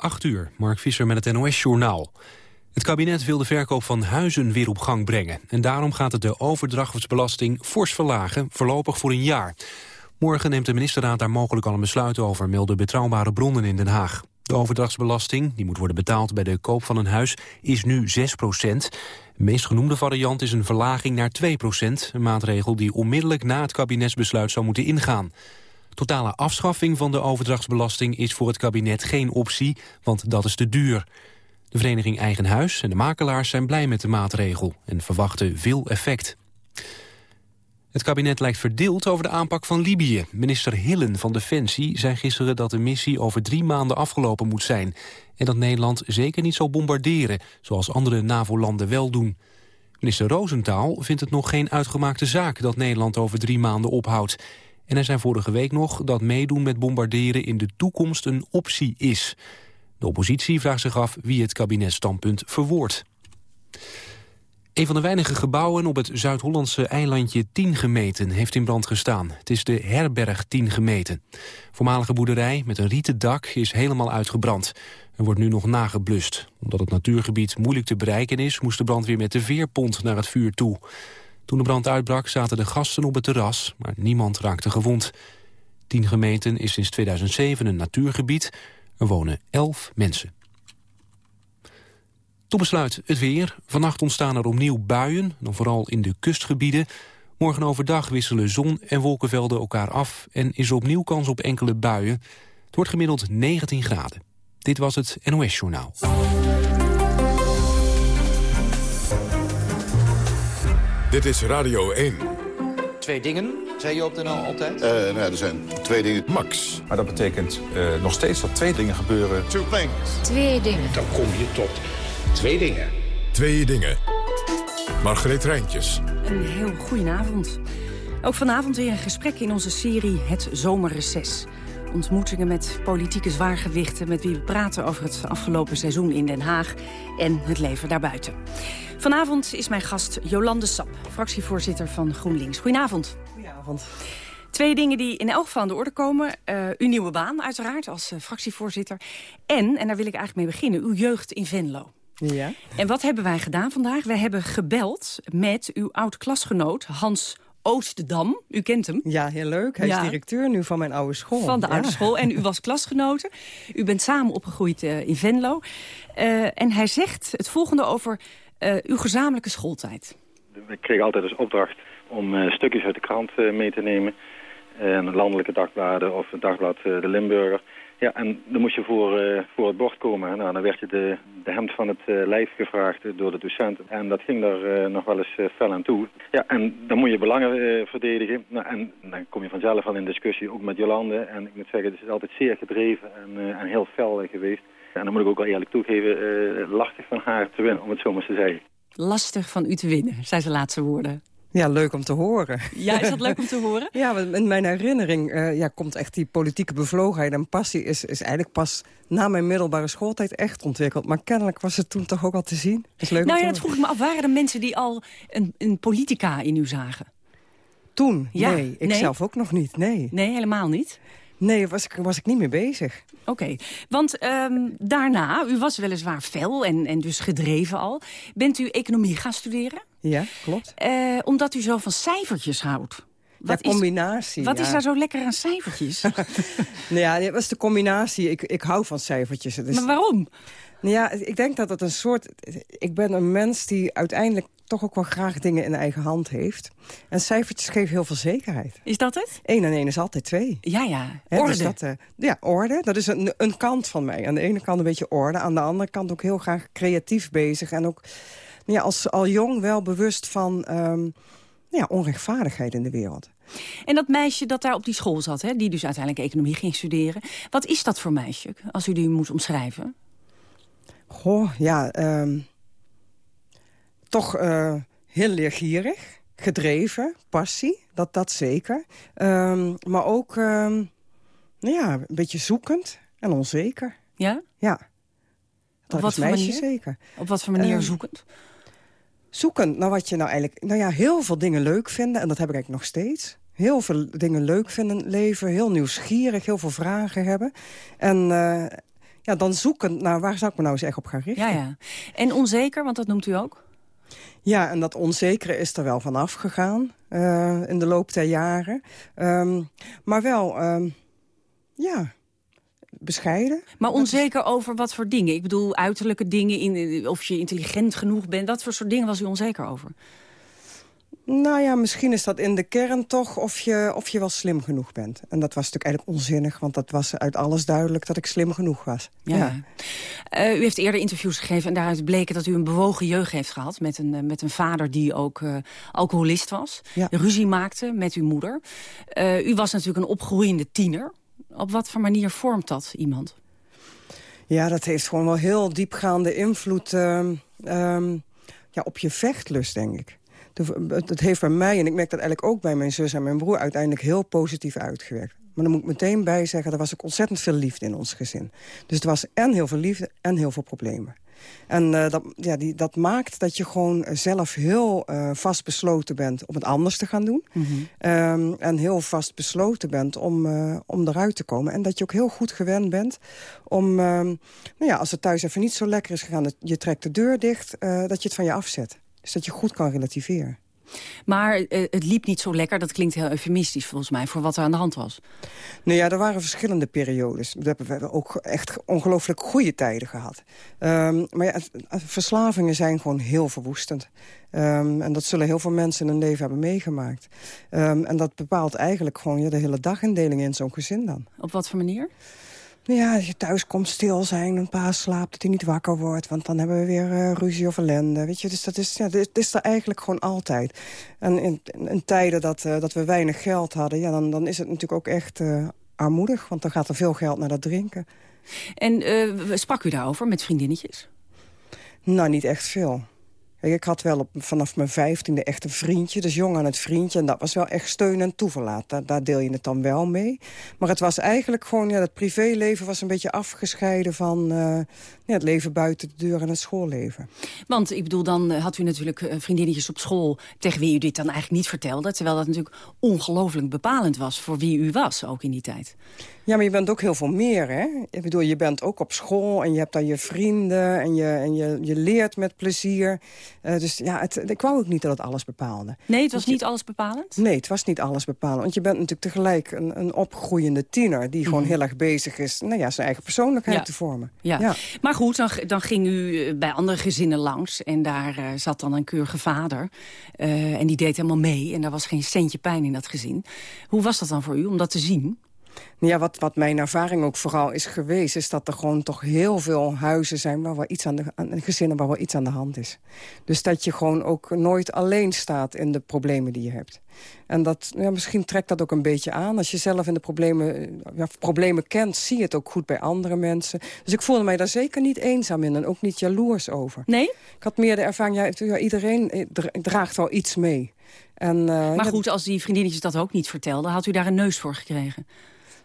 8 uur, Mark Visser met het NOS-journaal. Het kabinet wil de verkoop van huizen weer op gang brengen. En daarom gaat het de overdrachtsbelasting fors verlagen, voorlopig voor een jaar. Morgen neemt de ministerraad daar mogelijk al een besluit over... melden betrouwbare bronnen in Den Haag. De overdrachtsbelasting, die moet worden betaald bij de koop van een huis, is nu 6 procent. De meest genoemde variant is een verlaging naar 2 procent. Een maatregel die onmiddellijk na het kabinetsbesluit zou moeten ingaan. Totale afschaffing van de overdrachtsbelasting is voor het kabinet geen optie, want dat is te duur. De vereniging Eigen Huis en de makelaars zijn blij met de maatregel en verwachten veel effect. Het kabinet lijkt verdeeld over de aanpak van Libië. Minister Hillen van Defensie zei gisteren dat de missie over drie maanden afgelopen moet zijn. En dat Nederland zeker niet zal bombarderen, zoals andere NAVO-landen wel doen. Minister Roosentaal vindt het nog geen uitgemaakte zaak dat Nederland over drie maanden ophoudt. En hij zei vorige week nog dat meedoen met bombarderen in de toekomst een optie is. De oppositie vraagt zich af wie het kabinetsstandpunt verwoordt. Een van de weinige gebouwen op het Zuid-Hollandse eilandje Tiengemeten heeft in brand gestaan. Het is de herberg Tiengemeten. Voormalige boerderij met een rieten dak is helemaal uitgebrand. Er wordt nu nog nageblust. Omdat het natuurgebied moeilijk te bereiken is... moest de brandweer met de veerpont naar het vuur toe. Toen de brand uitbrak zaten de gasten op het terras, maar niemand raakte gewond. Tiengemeten is sinds 2007 een natuurgebied. Er wonen elf mensen. Tot besluit het weer. Vannacht ontstaan er opnieuw buien, dan vooral in de kustgebieden. Morgen overdag wisselen zon en wolkenvelden elkaar af... en is er opnieuw kans op enkele buien. Het wordt gemiddeld 19 graden. Dit was het NOS Journaal. Dit is Radio 1. Twee dingen, zei je op de NL altijd? Uh, nou ja, er zijn twee dingen. Max. Maar dat betekent uh, nog steeds dat twee dingen gebeuren. Two things. Twee dingen. Dan kom je tot twee dingen. Twee dingen. Margreet Rijntjes. Een heel goedenavond. Ook vanavond weer een gesprek in onze serie Het Zomerreces. Ontmoetingen met politieke zwaargewichten... met wie we praten over het afgelopen seizoen in Den Haag... en het leven daarbuiten. Vanavond is mijn gast Jolande Sap, fractievoorzitter van GroenLinks. Goedenavond. Goedenavond. Twee dingen die in elk geval aan de orde komen. Uh, uw nieuwe baan uiteraard als uh, fractievoorzitter. En, en daar wil ik eigenlijk mee beginnen, uw jeugd in Venlo. Ja. En wat hebben wij gedaan vandaag? Wij hebben gebeld met uw oud-klasgenoot Hans Oostdam. U kent hem. Ja, heel leuk. Hij Ja. is directeur nu van mijn oude school. Van de Ja. oude school. En u was klasgenoten. U bent samen opgegroeid eh, in Venlo. Eh, en hij zegt het volgende over eh, uw gezamenlijke schooltijd. We kregen altijd als opdracht om eh, stukjes uit de krant mee te nemen. En landelijke dagbladen of het dagblad eh, De Limburger. Ja, en dan moest je voor, eh, voor het bord komen. Nou, dan werd je de, de hemd van het eh, lijf gevraagd door de docent. En dat ging er eh, nog wel eens fel aan toe. Ja, en dan moet je belangen verdedigen. Nou, en dan kom je vanzelf al in discussie, ook met Jolande. En ik moet zeggen, het is altijd zeer gedreven en, en heel fel geweest. En dan moet ik ook wel eerlijk toegeven, lastig van haar te winnen, om het zo maar te zeggen. Lastig van u te winnen, zijn zijn laatste woorden. Ja, leuk om te horen. Ja, is dat leuk om te horen? Ja, want in mijn herinnering eh, ja, komt echt die politieke bevlogenheid en passie... Is, is eigenlijk pas na mijn middelbare schooltijd echt ontwikkeld. Maar kennelijk was het toen toch ook al te zien. Dat is leuk Nou ja, dat vroeg ik me af. Waren er mensen die al een, een politica in u zagen? Toen? Ja, nee, ik nee? zelf ook nog niet. Nee, Nee, helemaal niet. Nee was, ik, was ik niet mee bezig. Oké, want ehm, daarna, u was weliswaar fel en, en dus gedreven al. Bent u economie gaan studeren? Ja, klopt. Eh, omdat u zo van cijfertjes houdt. Ja, combinatie. Wat ja. is daar zo lekker aan cijfertjes? Nou ja, dat was de combinatie. Ik, ik hou van cijfertjes. Is- maar waarom? Nou ja, ik denk dat het een soort... Ik ben een mens die uiteindelijk toch ook wel graag dingen in eigen hand heeft. En cijfertjes geven heel veel zekerheid. Is dat het? 1 en 1 is altijd 2. Ja, ja. Hè, Orde. dus dat, eh, ja, orde. Dat is een, een kant van mij. Aan de ene kant een beetje orde. Aan de andere kant ook heel graag creatief bezig. En ook nou ja, als al jong wel bewust van ehm, nou ja, onrechtvaardigheid in de wereld. En dat meisje dat daar op die school zat, hè, die dus uiteindelijk economie ging studeren. Wat is dat voor meisje, als u die moet omschrijven? Goh, ja, ehm, toch eh, heel leergierig, gedreven, passie, dat, dat zeker. Ehm, maar ook ehm, nou ja, een beetje zoekend en onzeker. Ja? Ja, dat wat is voor manier? zeker. Op wat voor manier Ehm, zoekend? Zoekend naar wat je nou eigenlijk... Nou ja, heel veel dingen leuk vinden, en dat heb ik eigenlijk nog steeds. Heel veel dingen leuk vinden leven, heel nieuwsgierig, heel veel vragen hebben. En eh, ja, dan zoekend naar waar zou ik me nou eens echt op gaan richten. Ja, ja. En onzeker, want dat noemt u ook? Ja, en dat onzekere is er wel vanaf gegaan uh, in de loop der jaren. Um, maar wel, um, ja, bescheiden. Maar onzeker over wat voor dingen? Ik bedoel, uiterlijke dingen, in, of je intelligent genoeg bent. Wat voor soort dingen was u onzeker over? Nou ja, misschien is dat in de kern toch of je, of je wel slim genoeg bent. En dat was natuurlijk eigenlijk onzinnig, want dat was uit alles duidelijk dat ik slim genoeg was. Ja. Uh, u heeft eerder interviews gegeven en daaruit bleken dat u een bewogen jeugd heeft gehad... met een, eh, met een vader die ook uh, alcoholist was, ja. ruzie maakte met uw moeder. U was natuurlijk een opgroeiende tiener. Op wat voor manier vormt dat iemand? Ja, dat heeft gewoon wel heel diepgaande invloed uh, um, ja, op je vechtlust, denk ik dat heeft bij mij, en ik merk dat eigenlijk ook bij mijn zus en mijn broer... uiteindelijk heel positief uitgewerkt. Maar dan moet ik meteen bij zeggen, er was ook ontzettend veel liefde in ons gezin. Dus er was en heel veel liefde en heel veel problemen. En uh, dat, ja, die, dat maakt dat je gewoon zelf heel uh, vastbesloten bent om het anders te gaan doen. Mm -hmm. um, en heel vastbesloten bent om, uh, om eruit te komen. En dat je ook heel goed gewend bent om, um, nou ja, als het thuis even niet zo lekker is gegaan... je trekt de deur dicht, dat je het van je afzet. Dus dat je goed kan relativeren. Maar uh, het liep niet zo lekker, dat klinkt heel eufemistisch volgens mij... voor wat er aan de hand was. Nou ja, er waren verschillende periodes. We hebben ook echt ongelooflijk goede tijden gehad. Um, maar ja, verslavingen zijn gewoon heel verwoestend. Um, en dat zullen heel veel mensen in hun leven hebben meegemaakt. Um, en dat bepaalt eigenlijk gewoon ja, de hele dagindeling in zo'n gezin dan. Op wat voor manier? Ja, als je thuis komt stil zijn, een pa slaapt, dat hij niet wakker wordt. Want dan hebben we weer uh, ruzie of ellende. Weet je? Dus dat is, ja, dat is er eigenlijk gewoon altijd. En in, in tijden dat, uh, dat we weinig geld hadden, ja, dan, dan is het natuurlijk ook echt uh, armoedig. Want dan gaat er veel geld naar dat drinken. En sprak u daarover met vriendinnetjes? Nou, niet echt veel. Ik had wel vanaf mijn vijftiende echt een vriendje, dus jong aan het vriendje. En dat was wel echt steun en toeverlaat. Daar, daar deel je het dan wel mee. Maar het was eigenlijk gewoon, ja, het privéleven was een beetje afgescheiden van uh, ja, het leven buiten de deur en het schoolleven. Want ik bedoel, dan had u natuurlijk eh, vriendinnetjes op school tegen wie u dit dan eigenlijk niet vertelde. Terwijl dat natuurlijk ongelooflijk bepalend was voor wie u was, ook in die tijd. Ja, maar je bent ook heel veel meer, hè? Ik bedoel, je bent ook op school en je hebt dan je vrienden... en je, en je, je leert met plezier. Uh, dus ja, het, ik wou ook niet dat het alles bepaalde. Nee, het was niet alles bepalend? Nee, het was niet alles bepalend. Want je bent natuurlijk tegelijk een, een opgroeiende tiener... die gewoon mm. heel erg bezig is nou ja, zijn eigen persoonlijkheid ja. te vormen. Ja. ja. Maar goed, dan, ging u eh, bij andere gezinnen langs... en daar uh, zat dan een keurige vader. Uh, en die deed helemaal mee en daar was geen centje pijn in dat gezin. Hoe was dat dan voor u om dat te zien? Ja, wat, wat mijn ervaring ook vooral is geweest... is dat er gewoon toch heel veel huizen zijn... waar wel iets aan de, aan, gezinnen waar wel iets aan de hand is. Dus dat je gewoon ook nooit alleen staat in de problemen die je hebt. En dat, ja, misschien trekt dat ook een beetje aan. Als je zelf in de problemen, ja, problemen kent, zie je het ook goed bij andere mensen. Dus ik voelde mij daar zeker niet eenzaam in en ook niet jaloers over. Nee? Ik had meer de ervaring, ja, iedereen eh, draagt wel iets mee. En, uh, maar goed, als die vriendinnetjes dat ook niet vertelden... had u daar een neus voor gekregen?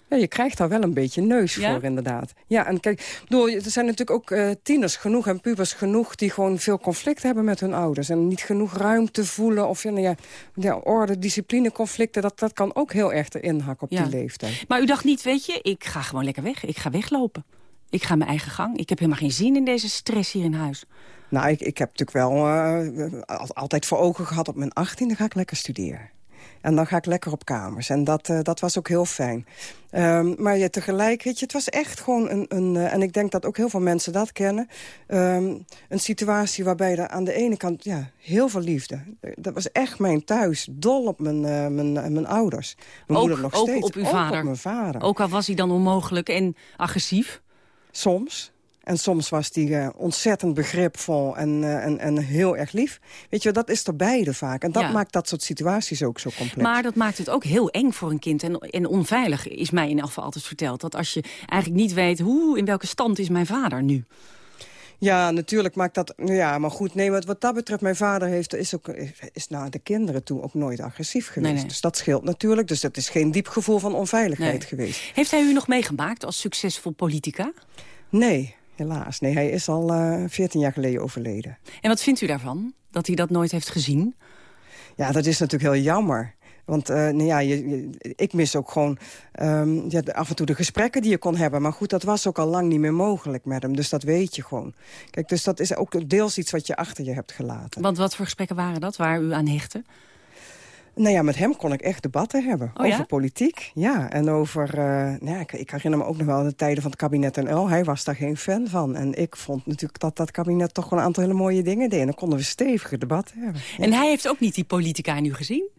Ja, je krijgt daar wel een beetje neus ja? voor, inderdaad. Ja, en kijk, bedoel, er zijn natuurlijk ook uh, tieners genoeg en pubers genoeg... die gewoon veel conflict hebben met hun ouders. En niet genoeg ruimte voelen. Of ja, ja, ja orde, discipline, conflicten. Dat, dat kan ook heel erg erin hakken op ja. die leeftijd. Maar u dacht niet, weet je, ik ga gewoon lekker weg. Ik ga weglopen. Ik ga mijn eigen gang. Ik heb helemaal geen zin in deze stress hier in huis. Nou, ik, ik heb natuurlijk wel uh, altijd voor ogen gehad... op mijn achttiende ga ik lekker studeren. En dan ga ik lekker op kamers. En dat, uh, dat was ook heel fijn. Um, maar ja, tegelijk, weet je, het was echt gewoon een... een uh, en ik denk dat ook heel veel mensen dat kennen... Um, een situatie waarbij er aan de ene kant ja, heel veel liefde... Dat was echt mijn thuis. Dol op mijn, uh, mijn, mijn ouders. Mijn ook, moeder nog ook steeds. op uw vader? Ook op mijn vader. Ook al was hij dan onmogelijk en agressief? Soms. En soms was die uh, ontzettend begripvol en, uh, en, en heel erg lief. Weet je, dat is er beide vaak. En dat ja. maakt dat soort situaties ook zo complex. Maar dat maakt het ook heel eng voor een kind. En, en onveilig is mij in elk geval altijd verteld. Dat als je eigenlijk niet weet, hoe, in welke stand is mijn vader nu? Ja, natuurlijk maakt dat... Ja, maar goed, nee, wat, wat dat betreft, mijn vader heeft, is, ook, is naar de kinderen toe ook nooit agressief geweest. Nee, nee. Dus dat scheelt natuurlijk. Dus dat is geen diep gevoel van onveiligheid nee. geweest. Heeft hij u nog meegemaakt als succesvol politica? Nee, Helaas, nee, hij is al uh, 14 jaar geleden overleden. En wat vindt u daarvan, dat hij dat nooit heeft gezien? Ja, dat is natuurlijk heel jammer. Want uh, nou ja, je, ik mis ook gewoon um, ja, af en toe de gesprekken die je kon hebben. Maar goed, dat was ook al lang niet meer mogelijk met hem. Dus dat weet je gewoon. Kijk, dus dat is ook deels iets wat je achter je hebt gelaten. Want wat voor gesprekken waren dat, waar u aan hechtte? Nou ja, met hem kon ik echt debatten hebben. Oh, over politiek, ja. En over, uh, nou ja, ik, ik, herinner me ook nog wel de tijden van het kabinet NL. Hij was daar geen fan van. En ik vond natuurlijk dat dat kabinet toch wel een aantal hele mooie dingen deed. En dan konden we stevige debatten hebben. En hij heeft ook niet die politica nu gezien?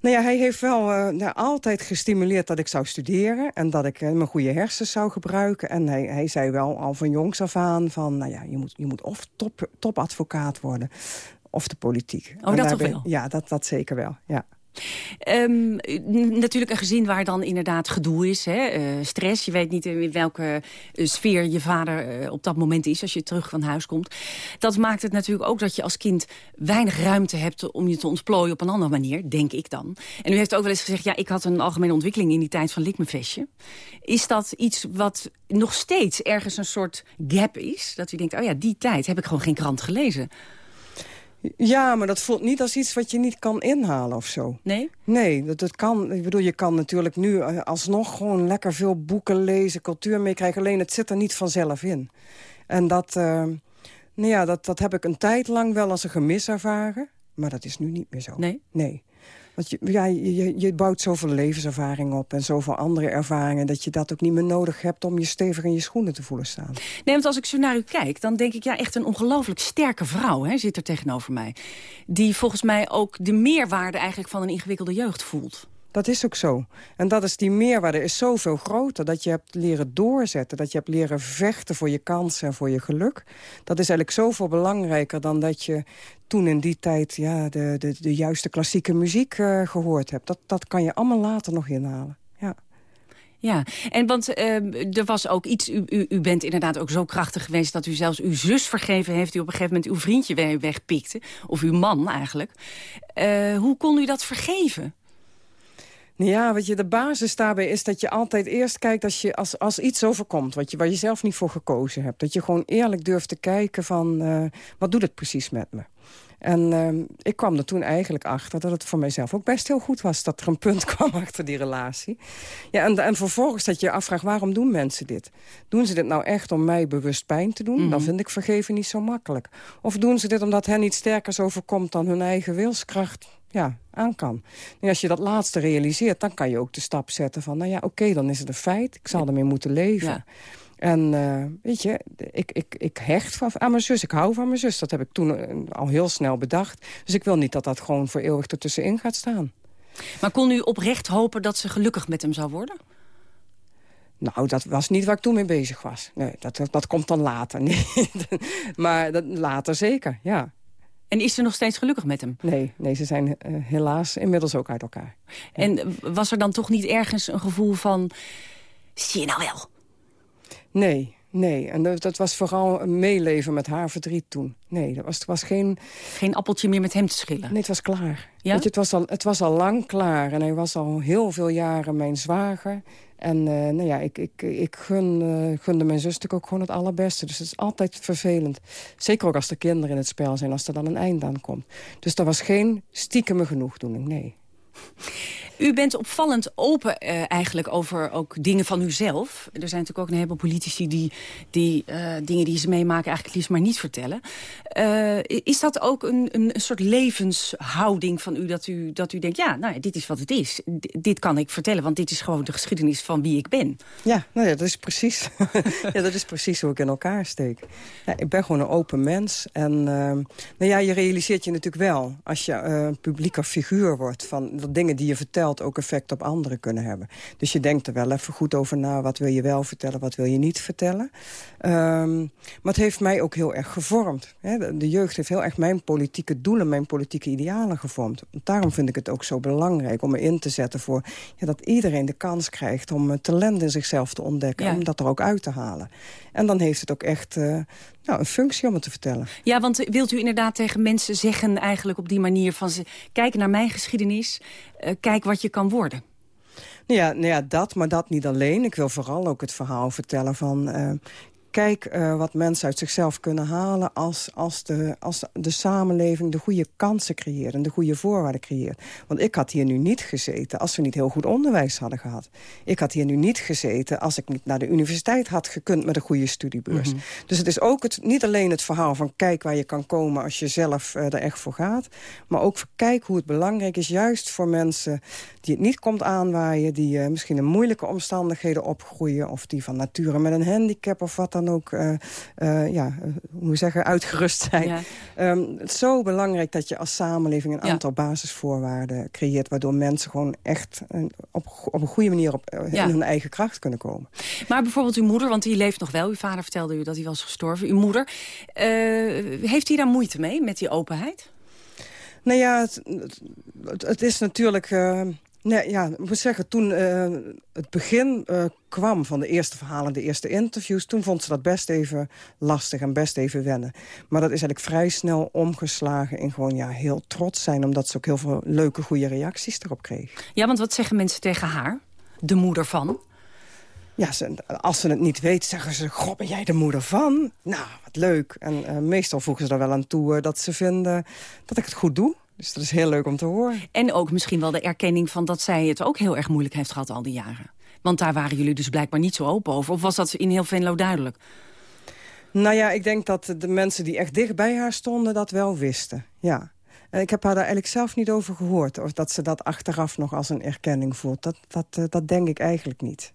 Nou ja, hij heeft wel uh, nou, altijd gestimuleerd dat ik zou studeren... en dat ik uh, mijn goede hersens zou gebruiken. En hij, hij zei wel al van jongs af aan van... nou ja, je moet, je moet of top, topadvocaat worden of de politiek. Oh, dat toch wel? Ja, dat, dat zeker wel, ja. Um, natuurlijk een gezin waar dan inderdaad gedoe is, hè? Uh, stress. Je weet niet in welke uh, sfeer je vader uh, op dat moment is als je terug van huis komt. Dat maakt het natuurlijk ook dat je als kind weinig ruimte hebt om je te ontplooien op een andere manier, denk ik dan. En u heeft ook wel eens gezegd, ja, ik had een algemene ontwikkeling in die tijd van likmevestje. Is dat iets wat nog steeds ergens een soort gap is? Dat u denkt, oh ja, die tijd heb ik gewoon geen krant gelezen. Ja, maar dat voelt niet als iets wat je niet kan inhalen of zo. Nee? Nee, dat, dat kan. Ik bedoel, je kan natuurlijk nu eh, alsnog gewoon lekker veel boeken lezen, cultuur meekrijgen. Alleen het zit er niet vanzelf in. En dat, uh, nou ja, dat, dat heb ik een tijd lang wel als een gemis ervaren. Maar dat is nu niet meer zo. Nee? Nee. Want je, je, je bouwt zoveel levenservaring op en zoveel andere ervaringen... dat je dat ook niet meer nodig hebt om je stevig in je schoenen te voelen staan. Nee, want als ik zo naar u kijk, dan denk ik... ja, echt een ongelooflijk sterke vrouw hè, zit er tegenover mij. Die volgens mij ook de meerwaarde eigenlijk van een ingewikkelde jeugd voelt. Dat is ook zo. En dat is die meerwaarde is zoveel groter. Dat je hebt leren doorzetten. Dat je hebt leren vechten voor je kansen en voor je geluk. Dat is eigenlijk zoveel belangrijker dan dat je toen in die tijd ja, de, de, de juiste klassieke muziek uh, gehoord hebt. Dat, dat kan je allemaal later nog inhalen. Ja. Ja, en want uh, er was ook iets, u, u, u, bent inderdaad ook zo krachtig geweest... dat u zelfs uw zus vergeven heeft, die op een gegeven moment uw vriendje wegpikte. Of uw man eigenlijk. Uh, hoe kon u dat vergeven? Ja, wat je de basis daarbij is dat je altijd eerst kijkt als, je, als, als iets overkomt... Wat je, waar je zelf niet voor gekozen hebt. Dat je gewoon eerlijk durft te kijken van... Uh, wat doet het precies met me? En uh, ik kwam er toen eigenlijk achter dat het voor mijzelf ook best heel goed was... dat er een punt kwam achter die relatie. Ja, en, en vervolgens dat je je afvraagt, waarom doen mensen dit? Doen ze dit nou echt om mij bewust pijn te doen? Mm -hmm. Dan vind ik vergeven niet zo makkelijk. Of doen ze dit omdat hen iets sterkers overkomt dan hun eigen wilskracht? Ja, aan kan. En als je dat laatste realiseert, dan kan je ook de stap zetten van... nou ja, oké, okay, dan is het een feit. Ik zal ermee moeten leven. Ja. En uh, weet je, ik, ik, ik hecht van, aan mijn zus. Ik hou van mijn zus. Dat heb ik toen uh, al heel snel bedacht. Dus ik wil niet dat dat gewoon voor eeuwig ertussenin gaat staan. Maar kon u oprecht hopen dat ze gelukkig met hem zou worden? Nou, dat was niet waar ik toen mee bezig was. Nee, dat, dat komt dan later. Nee. maar dat, later zeker, ja. En is ze nog steeds gelukkig met hem? Nee, nee ze zijn uh, helaas inmiddels ook uit elkaar. En was er dan toch niet ergens een gevoel van... zie je nou wel? Nee, nee. En dat, dat, was vooral een meeleven met haar verdriet toen. Nee, dat was, het was geen... Geen appeltje meer met hem te schillen? Nee, het was klaar. Ja? Weet je, het, was al, het was al lang klaar. En hij was al heel veel jaren mijn zwager. En uh, nou ja, ik, ik, ik gun, uh, gunde mijn zus ook gewoon het allerbeste. Dus het is altijd vervelend. Zeker ook als er kinderen in het spel zijn, als er dan een eind aan komt. Dus dat was geen stiekeme genoegdoening, nee. U bent opvallend open uh, eigenlijk over ook dingen van uzelf. Er zijn natuurlijk ook een heleboel politici die, die uh, dingen die ze meemaken eigenlijk liefst maar niet vertellen. Uh, is dat ook een, een soort levenshouding van u dat, u dat u denkt... ja, nou ja, dit is wat het is. Dit kan ik vertellen, want dit is gewoon de geschiedenis van wie ik ben. Ja, nou ja, dat is precies, ja, dat is precies hoe ik in elkaar steek. Ja, ik ben gewoon een open mens. En nou ja, je realiseert je natuurlijk wel als je publieke figuur wordt... van de dingen die je vertelt ook effect op anderen kunnen hebben. Dus je denkt er wel even goed over na. Wat wil je wel vertellen, wat wil je niet vertellen? Um, maar het heeft mij ook heel erg gevormd. Hè. De jeugd heeft heel erg mijn politieke doelen, mijn politieke idealen gevormd. Daarom vind ik het ook zo belangrijk om me in te zetten voor... Ja, dat iedereen de kans krijgt om een talent in zichzelf te ontdekken. Ja. Om dat er ook uit te halen. En dan heeft het ook echt uh, nou, een functie om het te vertellen. Ja, want wilt u inderdaad tegen mensen zeggen eigenlijk op die manier van... Ze, kijk naar mijn geschiedenis, uh, kijk wat je kan worden? Nou ja, nou ja, dat, maar dat niet alleen. Ik wil vooral ook het verhaal vertellen van... Uh, kijk eh, wat mensen uit zichzelf kunnen halen... als, als, de, als de samenleving de goede kansen creëert en de goede voorwaarden creëert. Want ik had hier nu niet gezeten als we niet heel goed onderwijs hadden gehad. Ik had hier nu niet gezeten als ik niet naar de universiteit had gekund... met een goede studiebeurs. Mhm. Dus het is ook het, niet alleen het verhaal van kijk waar je kan komen... als je zelf uh, er echt voor gaat. Maar ook kijk hoe het belangrijk is, juist voor mensen die het niet komt aanwaaien... die uh, misschien in moeilijke omstandigheden opgroeien... of die van nature met een handicap of wat dan ook... Uh, uh, ja, hoe zeggen, uitgerust zijn. Ja. Um, het is zo belangrijk dat je als samenleving een aantal ja. basisvoorwaarden creëert... waardoor mensen gewoon echt op, op een goede manier op, ja. in hun eigen kracht kunnen komen. Maar bijvoorbeeld uw moeder, want die leeft nog wel. Uw vader vertelde u dat hij was gestorven. Uw moeder, heeft hij daar moeite mee, met die openheid? Nou ja, het, het, het is natuurlijk... Uh, nee, ja, ik moet zeggen, toen uh, het begin uh, kwam van de eerste verhalen... de eerste interviews, toen vond ze dat best even lastig en best even wennen. Maar dat is eigenlijk vrij snel omgeslagen in gewoon ja, heel trots zijn... omdat ze ook heel veel leuke, goede reacties erop kreeg. Ja, want wat zeggen mensen tegen haar? De moeder van? Ja, ze, als ze het niet weet, zeggen ze... Goh, ben jij de moeder van? Nou, wat leuk. En uh, meestal voegen ze er wel aan toe dat ze vinden dat ik het goed doe. Dus dat is heel leuk om te horen. En ook misschien wel de erkenning van dat zij het ook heel erg moeilijk heeft gehad al die jaren. Want daar waren jullie dus blijkbaar niet zo open over. Of was dat in heel Venlo duidelijk? Nou ja, ik denk dat de mensen die echt dicht bij haar stonden dat wel wisten. Ja. En ik heb haar daar eigenlijk zelf niet over gehoord. Of dat ze dat achteraf nog als een erkenning voelt. Dat, dat, uh, dat denk ik eigenlijk niet.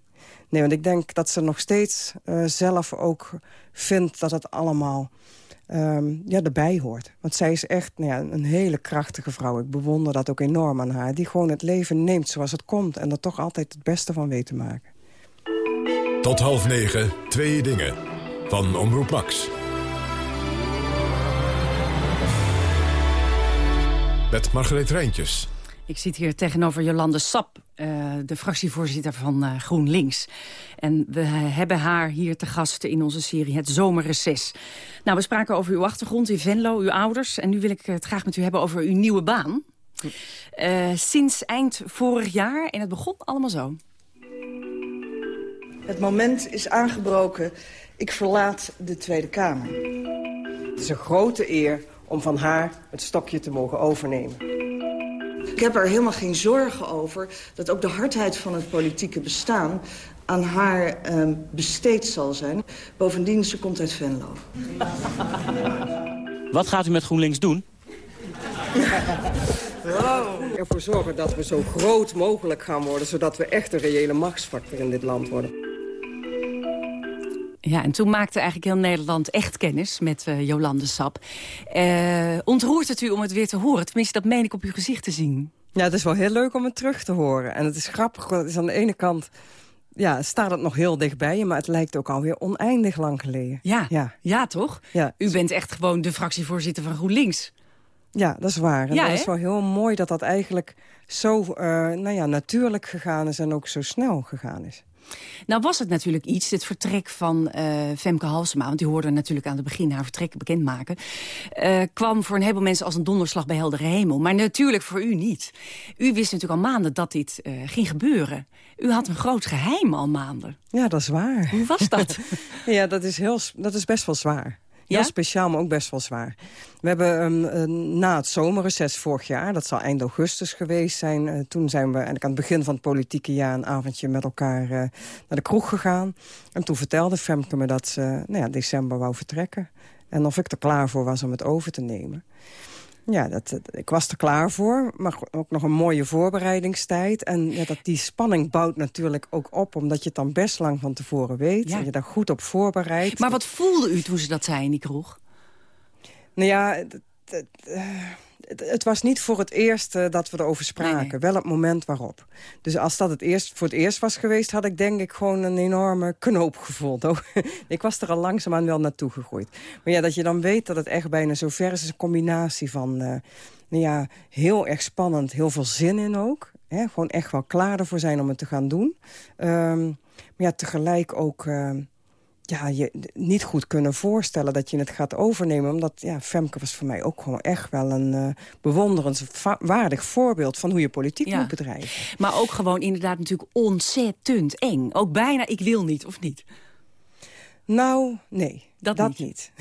Nee, want ik denk dat ze nog steeds uh, zelf ook vindt dat het allemaal um, ja, erbij hoort. Want zij is echt nou ja, een hele krachtige vrouw. Ik bewonder dat ook enorm aan haar. Die gewoon het leven neemt zoals het komt. En er toch altijd het beste van weet te maken. Tot half negen, twee dingen. Van Omroep Max. Met Margreet Rijntjes. Ik zit hier tegenover Jolande Sap, uh, de fractievoorzitter van uh, GroenLinks. En we hebben haar hier te gast in onze serie Het Zomerreces. Nou, we spraken over uw achtergrond in Venlo, uw ouders. En nu wil ik het graag met u hebben over uw nieuwe baan. Uh, sinds eind vorig jaar, en het begon allemaal zo. Het moment is aangebroken. Ik verlaat de Tweede Kamer. Het is een grote eer om van haar het stokje te mogen overnemen. Ik heb er helemaal geen zorgen over dat ook de hardheid van het politieke bestaan aan haar uh, besteed zal zijn. Bovendien, ze komt uit Venlo. Wat gaat u met GroenLinks doen? Wow. Ervoor zorgen dat we zo groot mogelijk gaan worden... zodat we echt een reële machtsfactor in dit land worden. Ja, en toen maakte eigenlijk heel Nederland echt kennis met uh, Jolande Sap. Uh, ontroert het u om het weer te horen? Tenminste, dat meen ik op uw gezicht te zien. Ja, het is wel heel leuk om het terug te horen. En het is grappig, het is aan de ene kant... Ja, staat het nog heel dichtbij je, maar het lijkt ook alweer oneindig lang geleden. Ja, ja. ja toch? Ja. U bent echt gewoon de fractievoorzitter van GroenLinks. Ja, dat is waar. En ja, dat is wel heel mooi dat dat eigenlijk zo uh, nou ja, natuurlijk gegaan is... en ook zo snel gegaan is. Nou was het natuurlijk iets, het vertrek van uh, Femke Halsema... want die hoorde natuurlijk aan het begin haar vertrek bekendmaken... Uh, kwam voor een heleboel mensen als een donderslag bij heldere hemel. Maar natuurlijk voor u niet. U wist natuurlijk al maanden dat dit uh, ging gebeuren. U had een groot geheim al maanden. Ja, dat is waar. Hoe was dat? ja, dat is, heel, dat is best wel zwaar. Ja? speciaal, maar ook best wel zwaar. We hebben um, uh, na het zomerreces vorig jaar, dat zal eind augustus geweest zijn... Uh, toen zijn we aan het begin van het politieke jaar... een avondje met elkaar uh, naar de kroeg gegaan. En toen vertelde Femke me dat ze nou ja, december wou vertrekken. En of ik er klaar voor was om het over te nemen. Ja, dat, ik was er klaar voor, maar ook nog een mooie voorbereidingstijd. En ja, dat, die spanning bouwt natuurlijk ook op, omdat je het dan best lang van tevoren weet. Ja. En je daar goed op voorbereidt. Maar wat voelde u toen ze dat zei in die kroeg? Nou ja, het, was niet voor het eerst uh, dat we erover spraken. Nee, nee. Wel het moment waarop. Dus als dat het eerst, voor het eerst was geweest... had ik denk ik gewoon een enorme knoop gevoeld. ik was er al langzaamaan wel naartoe gegroeid. Maar ja, dat je dan weet dat het echt bijna zover is... is een combinatie van uh, nou ja, heel erg spannend, heel veel zin in ook. Hè? Gewoon echt wel klaar ervoor zijn om het te gaan doen. Um, maar ja, tegelijk ook... Uh, ja, je niet goed kunnen voorstellen dat je het gaat overnemen. Omdat ja, Femke was voor mij ook gewoon echt wel een uh, bewonderenswaardig voorbeeld... van hoe je politiek ja. moet bedrijven. Maar ook gewoon inderdaad natuurlijk ontzettend eng. Ook bijna ik wil niet, of niet? Nou, nee. Dat, niet.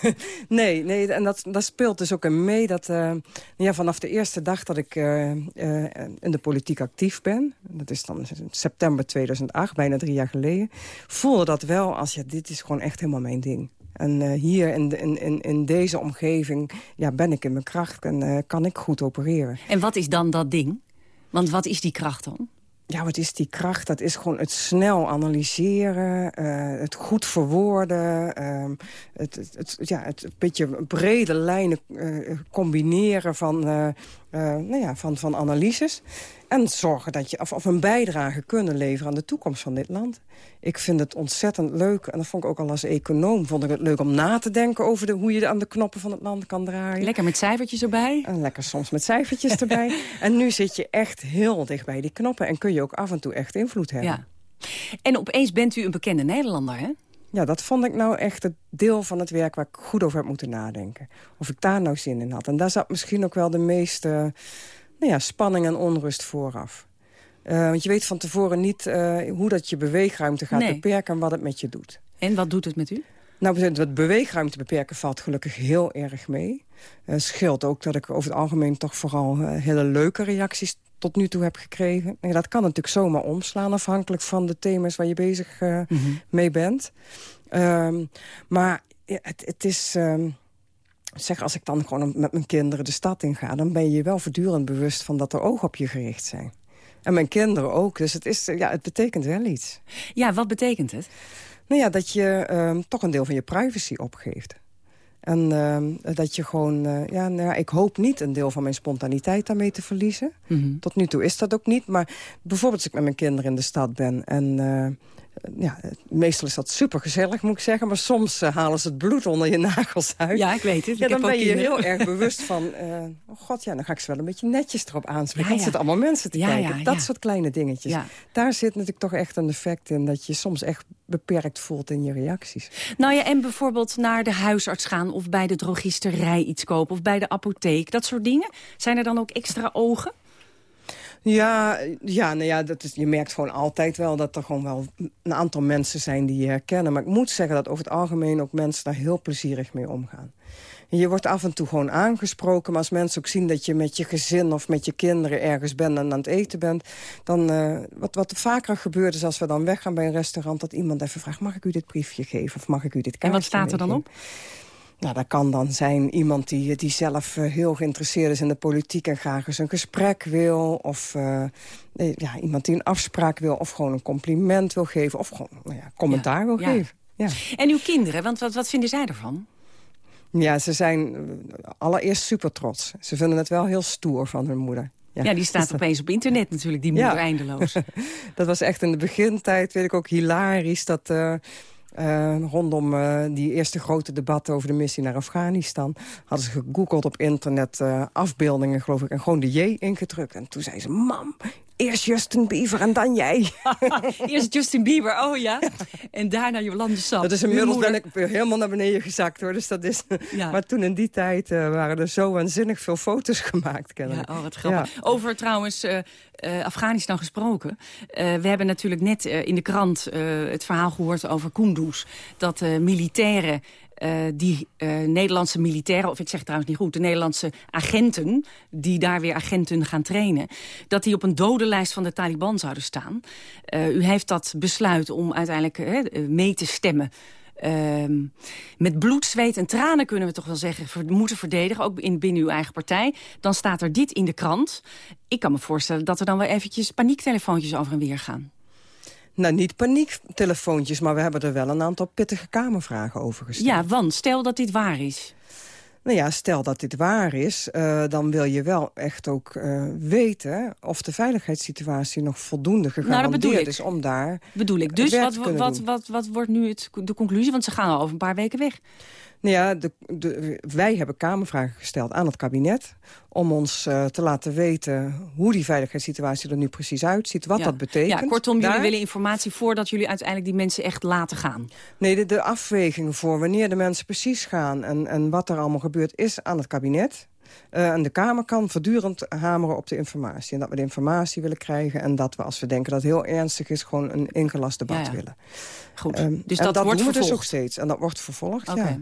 nee, nee, en dat, dat speelt dus ook in mee. Dat, uh, ja, vanaf de eerste dag dat ik uh, uh, in de politiek actief ben... dat is dan september 2008, bijna drie jaar geleden... voelde dat wel als, ja, dit is gewoon echt helemaal mijn ding. En hier in, de, in, in, deze omgeving ja, ben ik in mijn kracht en kan ik goed opereren. En wat is dan dat ding? Want wat is die kracht dan? Ja, wat is die kracht? Dat is gewoon het snel analyseren, uh, het goed verwoorden... Uh, het, het, ja, het beetje brede lijnen uh, combineren van, uh, nou ja, van, van analyses. En zorgen dat je, of, of een bijdrage kunnen leveren aan de toekomst van dit land. Ik vind het ontzettend leuk, en dat vond ik ook al als econoom... vond ik het leuk om na te denken over de, hoe je aan de knoppen van het land kan draaien. Lekker met cijfertjes erbij. En lekker soms met cijfertjes erbij. En nu zit je echt heel dicht bij die knoppen... en kun je ook af en toe echt invloed hebben. Ja. En opeens bent u een bekende Nederlander, hè? Ja, dat vond ik nou echt het deel van het werk waar ik goed over heb moeten nadenken. Of ik daar nou zin in had. En daar zat misschien ook wel de meeste nou ja, spanning en onrust vooraf. Uh, want je weet van tevoren niet uh, hoe dat je beweegruimte gaat beperken... en wat het met je doet. En wat doet het met u? Nou, het beweegruimte beperken valt gelukkig heel erg mee. Uh, scheelt ook dat ik over het algemeen toch vooral hele leuke reacties tot nu toe heb gekregen. En dat kan natuurlijk zomaar omslaan afhankelijk van de thema's waar je bezig mm -hmm. mee bent. Um, maar het, het is... Um, zeg, als ik dan gewoon met mijn kinderen de stad in ga... dan ben je je wel voortdurend bewust van dat er ogen op je gericht zijn. En mijn kinderen ook. Dus het, is, ja, het betekent wel iets. Ja, wat betekent het? Nou ja, dat je um, toch een deel van je privacy opgeeft. En uh, dat je gewoon, uh, ja, nou ik hoop niet een deel van mijn spontaniteit daarmee te verliezen. Mm -hmm. Tot nu toe is dat ook niet. Maar bijvoorbeeld als ik met mijn kinderen in de stad ben... en uh, ja, meestal is dat super gezellig, moet ik zeggen. Maar soms uh, halen ze het bloed onder je nagels uit. Ja, ik weet het. Ja, ik dan ben je heel erg bewust van... Uh, oh god, ja, dan ga ik ze wel een beetje netjes erop aanspreken. Ja, ja. zitten allemaal mensen te kijken. dat soort kleine dingetjes. Daar zit natuurlijk toch echt een effect in... dat je soms echt beperkt voelt in je reacties. Nou ja, en bijvoorbeeld naar de huisarts gaan... of bij de drogisterij iets kopen of bij de apotheek. Dat soort dingen. Zijn er dan ook extra ogen? Ja, ja, nou ja dat is, je merkt gewoon altijd wel dat er gewoon wel een aantal mensen zijn die je herkennen. Maar ik moet zeggen dat over het algemeen ook mensen daar heel plezierig mee omgaan. En je wordt af en toe gewoon aangesproken, maar als mensen ook zien dat je met je gezin of met je kinderen ergens bent en aan het eten bent, dan, uh, wat, wat vaker gebeurt is als we dan weggaan bij een restaurant, dat iemand even vraagt, mag ik u dit briefje geven of mag ik u dit kaartje En wat staat er dan op? Nou, dat kan dan zijn iemand die, die zelf uh, heel geïnteresseerd is in de politiek... en graag eens een gesprek wil. Of uh, ja, iemand die een afspraak wil. Of gewoon een compliment wil geven. Of gewoon nou ja, commentaar ja, wil ja. geven. Ja. En uw kinderen, want wat, wat vinden zij ervan? Ja, ze zijn allereerst super trots. Ze vinden het wel heel stoer van hun moeder. Ja, ja die staat opeens op internet natuurlijk, die moeder eindeloos. dat was echt in de begintijd, weet ik ook, hilarisch... dat uh, rondom uh, die eerste grote debatten over de missie naar Afghanistan... hadden ze gegoogeld op internet uh, afbeeldingen, geloof ik... en gewoon de J ingedrukt. En toen zei ze, mam, Eerst Justin Bieber en dan jij. Eerst Justin Bieber, oh ja. En daarna Jolande Sap. Dat is inmiddels ben ik helemaal naar beneden gezakt hoor. Dus dat is, ja. Maar toen in die tijd uh, waren er zo waanzinnig veel foto's gemaakt. Kennelijk. Ja, oh, wat grappig. Ja. Over trouwens uh, uh, Afghanistan gesproken. we hebben natuurlijk net in de krant het verhaal gehoord over Kunduz. Dat militairen uh, die uh, Nederlandse militairen, of ik zeg trouwens niet goed... de Nederlandse agenten, die daar weer agenten gaan trainen... dat die op een dodenlijst van de Taliban zouden staan. Uh, u heeft dat besluit om uiteindelijk mee te stemmen... Ehm, met bloed, zweet en tranen kunnen we toch wel zeggen... Moeten verdedigen, ook in, binnen uw eigen partij. Dan staat er dit in de krant. Ik kan me voorstellen dat er dan wel eventjes paniektelefoontjes over en weer gaan. Nou, niet paniektelefoontjes, maar we hebben er wel een aantal pittige kamervragen over gesteld. Ja, want stel dat dit waar is. Nou ja, stel dat dit waar is, uh, dan wil je wel echt ook uh, weten... of de veiligheidssituatie nog voldoende nou, gegarandeerd nou, is om daar Bedoel ik. Dus wat, wat, wat, wat, wat wordt nu het, de conclusie? Want ze gaan al over een paar weken weg. Nou ja, de, de, wij hebben Kamervragen gesteld aan het kabinet... om ons uh, te laten weten hoe die veiligheidssituatie er nu precies uitziet. Wat ja. dat betekent. Ja, kortom, jullie willen informatie voordat jullie uiteindelijk die mensen echt laten gaan. Nee, de, de afweging voor wanneer de mensen precies gaan... en, en wat er allemaal gebeurt, is aan het kabinet. Uh, en de Kamer kan voortdurend hameren op de informatie. En dat we de informatie willen krijgen. En dat we, als we denken dat het heel ernstig is... gewoon een ingelast debat willen. Goed, um, dus dat, dat wordt doen we vervolgd. dus ook steeds. En dat wordt vervolgd, ja.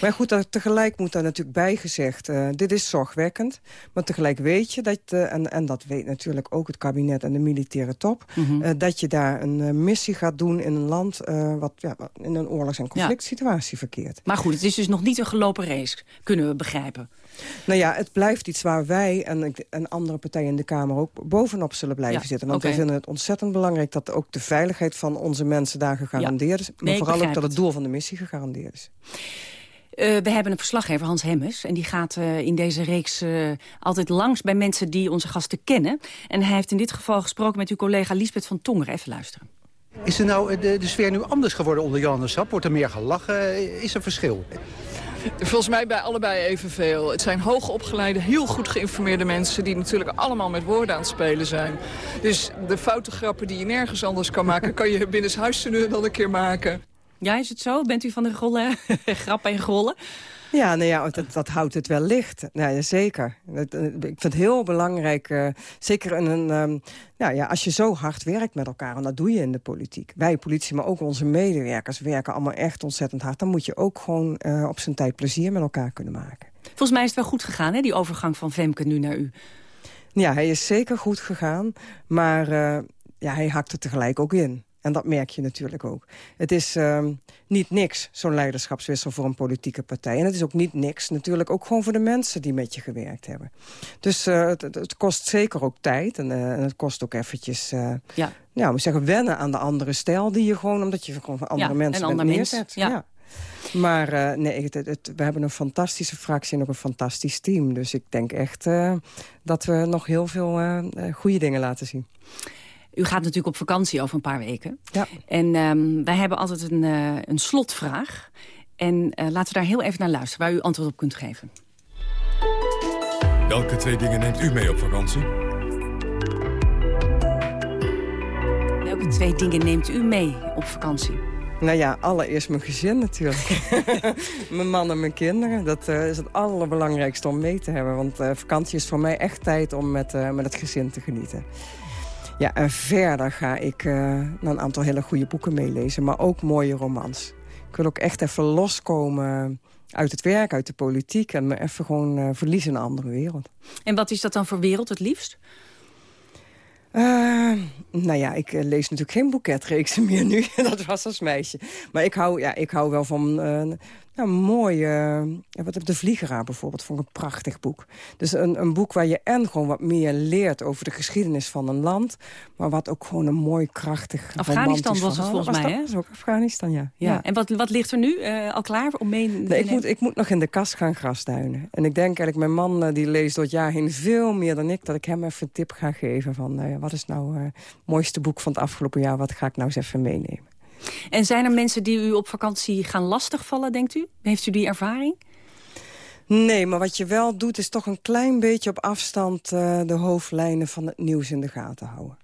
Maar goed, dat, tegelijk moet daar natuurlijk bijgezegd... Uh, dit is zorgwekkend. Maar tegelijk weet je, dat, uh, en, en dat weet natuurlijk ook het kabinet en de militaire top... Mm -hmm. dat je daar een missie gaat doen in een land... wat, ja, in een oorlogs- en conflict situatie verkeert. Maar goed, het is dus nog niet een gelopen race, kunnen we begrijpen. Nou ja, het blijft iets waar wij en, en andere partijen in de Kamer ook bovenop zullen blijven ja, zitten. Want okay. wij vinden het ontzettend belangrijk dat ook de veiligheid van onze mensen daar gegarandeerd is. Maar nee, vooral ook dat het. doel van de missie gegarandeerd is. Uh, we hebben een verslaggever, Hans Hemmes. En die gaat uh, in deze reeks uh, altijd langs bij mensen die onze gasten kennen. En hij heeft in dit geval gesproken met uw collega Lisbeth van Tongeren. Even luisteren. Is er nou de, de sfeer nu anders geworden onder Jan en Sap? Wordt er meer gelachen? Is er verschil? Volgens mij bij allebei evenveel. Het zijn hoogopgeleide, heel goed geïnformeerde mensen... die natuurlijk allemaal met woorden aan het spelen zijn. Dus de foute grappen die je nergens anders kan maken... kan je binnenshuis nu dan een keer maken. Ja, is het zo? Bent u van de grappen en grollen? Ja, nou ja, dat, dat houdt het wel licht. Nou, ja, zeker. Ik vind het heel belangrijk, uh, zeker in een, um, nou ja, als je zo hard werkt met elkaar... en dat doe je in de politiek. Wij politie, maar ook onze medewerkers werken allemaal echt ontzettend hard. Dan moet je ook gewoon uh, op zijn tijd plezier met elkaar kunnen maken. Volgens mij is het wel goed gegaan, hè, die overgang van Femke nu naar u. Ja, hij is zeker goed gegaan, maar uh, ja, hij hakt er tegelijk ook in. En dat merk je natuurlijk ook. Het is uh, niet niks, zo'n leiderschapswissel voor een politieke partij. En het is ook niet niks, natuurlijk ook gewoon voor de mensen die met je gewerkt hebben. Dus uh, het, het, kost zeker ook tijd en, uh, en het kost ook eventjes... ja. ja, moet zeggen, wennen aan de andere stijl die je gewoon... omdat je gewoon van andere ja, mensen een ander neerzet. Mens, ja. ja. Maar uh, nee, het, het, we hebben een fantastische fractie en ook een fantastisch team. Dus ik denk echt uh, dat we nog heel veel uh, goede dingen laten zien. U gaat natuurlijk op vakantie over een paar weken. Ja. En um, wij hebben altijd een, uh, een slotvraag. En uh, laten we daar heel even naar luisteren, waar u antwoord op kunt geven. Welke twee dingen neemt u mee op vakantie? Welke twee dingen neemt u mee op vakantie? Nou ja, allereerst mijn gezin natuurlijk. mijn man en mijn kinderen. Dat uh, is het allerbelangrijkste om mee te hebben. Want uh, vakantie is voor mij echt tijd om met, uh, met het gezin te genieten. Ja, en verder ga ik uh, een aantal hele goede boeken meelezen. Maar ook mooie romans. Ik wil ook echt even loskomen uit het werk, uit de politiek. En me even gewoon uh, verliezen in een andere wereld. En wat is dat dan voor wereld het liefst? Uh, nou ja, ik lees natuurlijk geen boeketreeksen meer nu. dat was als meisje. Maar ik hou, ja, ik hou wel van uh, nou, mooie... Ja, wat heb De Vliegeraar bijvoorbeeld, vond ik een prachtig boek. Dus een, een boek waar je en gewoon wat meer leert over de geschiedenis van een land... maar wat ook gewoon een mooi, krachtig Afghanistan was het volgens was mij, hè? Dat was ook Afghanistan, ja. ja. ja. En wat, wat ligt er nu al klaar om mee nee, ik, moet, ik moet nog in de kast gaan grasduinen. En ik denk eigenlijk, mijn man die leest door het jaar heen veel meer dan ik... dat ik hem even een tip ga geven van... wat is nou het mooiste boek van het afgelopen jaar... wat ga ik nou eens even meenemen. En zijn er mensen die u op vakantie gaan lastigvallen, denkt u? Heeft u die ervaring? Nee, maar wat je wel doet is toch een klein beetje op afstand... Uh, de hoofdlijnen van het nieuws in de gaten houden.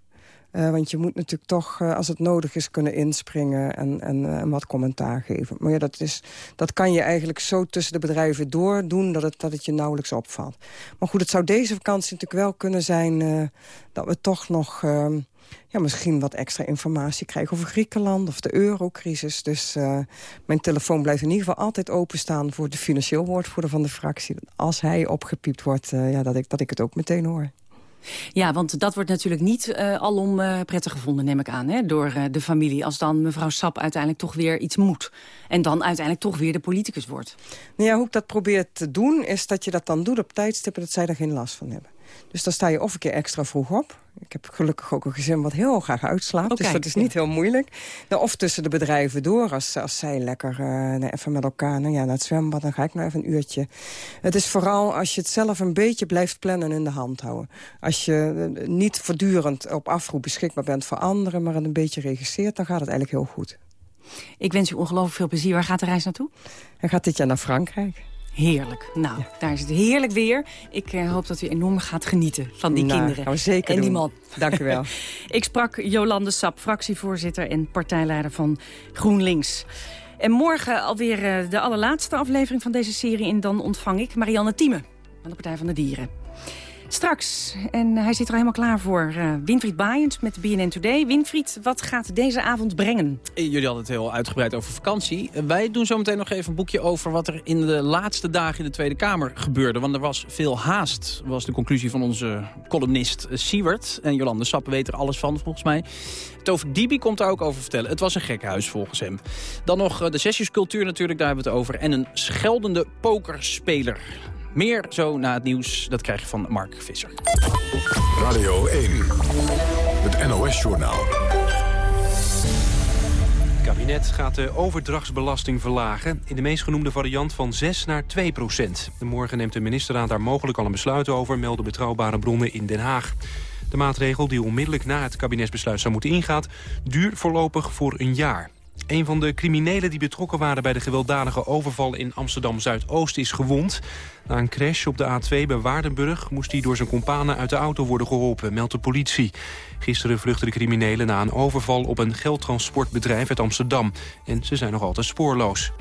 Uh, want je moet natuurlijk toch, uh, als het nodig is, kunnen inspringen en, en, wat commentaar geven. Maar ja, dat, is, dat kan je eigenlijk zo tussen de bedrijven door doen dat het, dat het je nauwelijks opvalt. Maar goed, het zou deze vakantie natuurlijk wel kunnen zijn dat we toch nog ehm, ja, misschien wat extra informatie krijgen over Griekenland of de eurocrisis. Dus uh, mijn telefoon blijft in ieder geval altijd openstaan voor de financieel woordvoerder van de fractie. Als hij opgepiept wordt, uh, ja, dat, ik, dat ik het ook meteen hoor. Ja, want dat wordt natuurlijk niet uh, alom uh, prettig gevonden, neem ik aan, hè, door uh, de familie. Als dan mevrouw Sap uiteindelijk toch weer iets moet. En dan uiteindelijk toch weer de politicus wordt. Nou ja, hoe ik dat probeer te doen, is dat je dat dan doet op tijdstippen... dat zij er geen last van hebben. Dus dan sta je of een keer extra vroeg op. Ik heb gelukkig ook een gezin wat heel graag uitslaapt. Oh, dus dat is niet heel moeilijk. Nou, of tussen de bedrijven door. Als, als zij lekker uh, even met elkaar nou ja, naar het zwembad... dan ga ik nou even een uurtje. Het is vooral als je het zelf een beetje blijft plannen en in de hand houden. Als je uh, niet voortdurend op afroep beschikbaar bent voor anderen... maar het een beetje regisseert, dan gaat het eigenlijk heel goed. Ik wens u ongelooflijk veel plezier. Waar gaat de reis naartoe? Hij gaat dit jaar naar Frankrijk. Heerlijk. Nou, ja. daar is het heerlijk weer. Ik uh, hoop dat u enorm gaat genieten van die nou, kinderen. Gaan we zeker en doen. die man. Dank u wel. ik sprak Jolande Sap, fractievoorzitter en partijleider van GroenLinks. En morgen alweer uh, de allerlaatste aflevering van deze serie. En dan ontvang ik Marianne Thieme. van de Partij van de Dieren. Straks, en hij zit er helemaal klaar voor, uh, Winfried Baaiens met BNN Today. Winfried, wat gaat deze avond brengen? Eh, jullie hadden het heel uitgebreid over vakantie. Eh, wij doen zo meteen nog even een boekje over wat er in de laatste dagen in de Tweede Kamer gebeurde. Want er was veel haast, was de conclusie van onze columnist Siewert. En Jolande Sap weet er alles van, volgens mij. Tovik Dibi komt daar ook over vertellen. Het was een gek huis, volgens hem. Dan nog de sessiescultuur natuurlijk, daar hebben we het over. En een scheldende pokerspeler. Meer zo na het nieuws, dat krijg je van Mark Visser. Radio 1, het NOS-journaal. Het kabinet gaat de overdrachtsbelasting verlagen... in de meest genoemde variant van 6 naar 2 procent. Morgen neemt de ministerraad daar mogelijk al een besluit over... melden betrouwbare bronnen in Den Haag. De maatregel die onmiddellijk na het kabinetsbesluit zou moeten ingaan... duurt voorlopig voor een jaar. Een van de criminelen die betrokken waren bij de gewelddadige overval in Amsterdam-Zuidoost is gewond. Na een crash op de A2 bij Waardenburg moest hij door zijn companen uit de auto worden geholpen, meldt de politie. Gisteren vluchtten de criminelen na een overval op een geldtransportbedrijf uit Amsterdam. En ze zijn nog altijd spoorloos.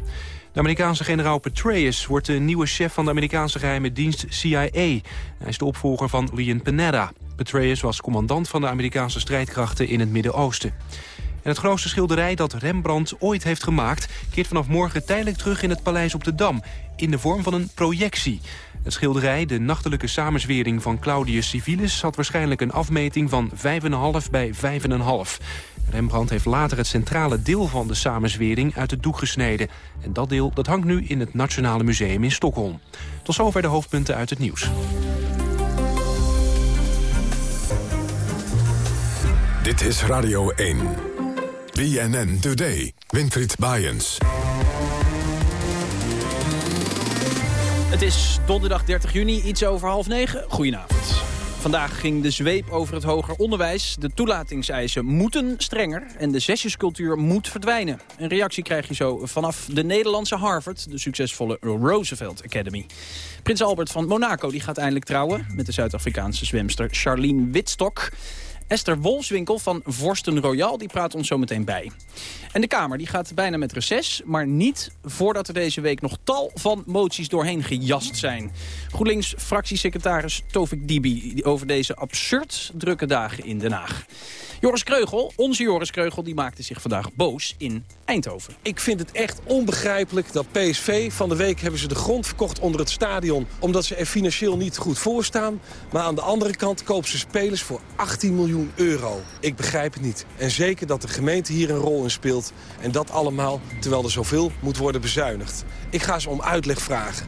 De Amerikaanse generaal Petraeus wordt de nieuwe chef van de Amerikaanse geheime dienst CIA. Hij is de opvolger van Leon Panetta. Petraeus was commandant van de Amerikaanse strijdkrachten in het Midden-Oosten. En het grootste schilderij dat Rembrandt ooit heeft gemaakt... keert vanaf morgen tijdelijk terug in het Paleis op de Dam... in de vorm van een projectie. Het schilderij, de nachtelijke samenzwering van Claudius Civilis... had waarschijnlijk een afmeting van 5,5 bij 5,5. Rembrandt heeft later het centrale deel van de samenzwering uit het doek gesneden. En dat deel dat hangt nu in het Nationale Museum in Stockholm. Tot zover de hoofdpunten uit het nieuws. Dit is Radio 1. BNN Today. Winfried Bajens. Het is donderdag 30 juni, iets over half negen. Goedenavond. Vandaag ging de zweep over het hoger onderwijs. De toelatingseisen moeten strenger en de zesjescultuur moet verdwijnen. Een reactie krijg je zo vanaf de Nederlandse Harvard, de succesvolle Roosevelt Academy. Prins Albert van Monaco die gaat eindelijk trouwen met de Zuid-Afrikaanse zwemster Charlene Witstok. Esther Wolfswinkel van Vorsten Royal die praat ons zo meteen bij. En de Kamer die gaat bijna met reces, maar niet voordat er deze week nog tal van moties doorheen gejast zijn. GroenLinks fractiesecretaris Tovik Dibi over deze absurd drukke dagen in Den Haag. Joris Kreugel, onze Joris Kreugel, die maakte zich vandaag boos in Eindhoven. Ik vind het echt onbegrijpelijk dat PSV... van de week hebben ze de grond verkocht onder het stadion... omdat ze er financieel niet goed voor staan. Maar aan de andere kant kopen ze spelers voor 18 miljoen euro. Ik begrijp het niet. En zeker dat de gemeente hier een rol in speelt. En dat allemaal terwijl er zoveel moet worden bezuinigd. Ik ga ze om uitleg vragen.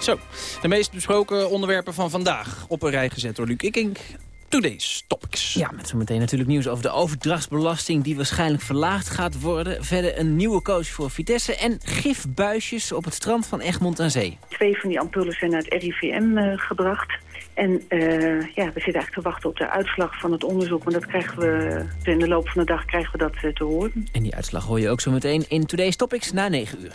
Zo, de meest besproken onderwerpen van vandaag op een rij gezet door Luc Ikink. Today's Topics. Ja, met zometeen natuurlijk nieuws over de overdrachtsbelasting... die waarschijnlijk verlaagd gaat worden. Verder een nieuwe coach voor Vitesse en gifbuisjes op het strand van Egmond aan Zee. Twee van die ampullen zijn uit RIVM uh, gebracht. En uh, ja, we zitten eigenlijk te wachten op de uitslag van het onderzoek. Maar dat krijgen we, in de loop van de dag krijgen we dat uh, te horen. En die uitslag hoor je ook zo meteen in Today's Topics na 9 uur.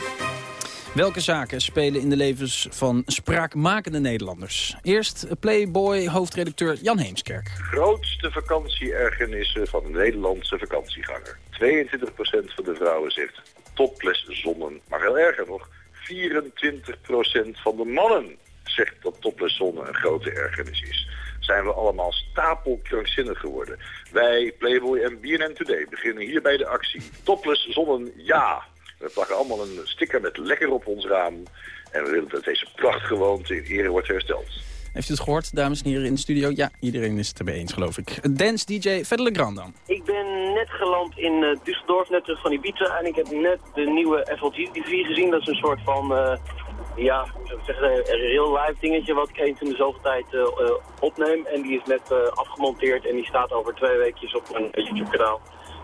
Welke zaken spelen in de levens van spraakmakende Nederlanders? Eerst Playboy-hoofdredacteur Jan Heemskerk. Grootste vakantieergernissen van de Nederlandse vakantieganger. 22% van de vrouwen zegt topless zonnen. Maar heel erger nog, 24% van de mannen zegt dat topless zonnen een grote ergernis is. Zijn we allemaal stapelkrankzinnig geworden. Wij, Playboy en BNN Today beginnen hier bij de actie. Topless zonnen, ja! We plakken allemaal een sticker met lekker op ons raam. En we willen dat deze prachtgewoonte in ere wordt hersteld. Heeft u het gehoord, dames en heren in de studio? Ja, iedereen is het erbij eens, geloof ik. Dance-dj Fedele Grand dan. Ik ben net geland in uh, Düsseldorf, net terug van Ibiza. En ik heb net de nieuwe FLG TV gezien. Dat is een soort van, uh, ja, zeg, een real live dingetje wat ik eens in de zoveel tijd uh, opneem. En die is net afgemonteerd en die staat over twee weekjes op mijn YouTube-kanaal.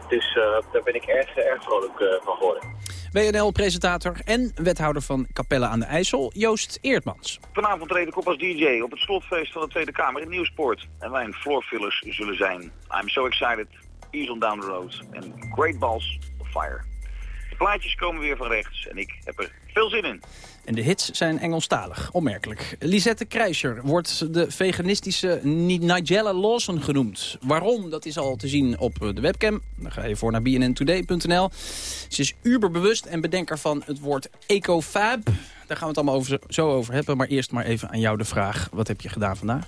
Dus daar ben ik erg, erg vrolijk van geworden. WNL-presentator en wethouder van Capelle aan de IJssel, Joost Eertmans. Vanavond treed ik op als DJ op het slotfeest van de Tweede Kamer in Nieuwsport. En wij floorfillers zullen zijn I'm so excited, Ease down the road en Great Balls of Fire. De plaatjes komen weer van rechts en ik heb er veel zin in. En de hits zijn Engelstalig, opmerkelijk. Lisette Krijscher wordt de veganistische Nigella Lawson genoemd. Waarom? Dat is al te zien op de webcam. Dan ga je voor naar bnntoday.nl. Ze is uberbewust en bedenker van het woord ecofab. Daar gaan we het allemaal over, zo over hebben. Maar eerst maar even aan jou de vraag. Wat heb je gedaan vandaag?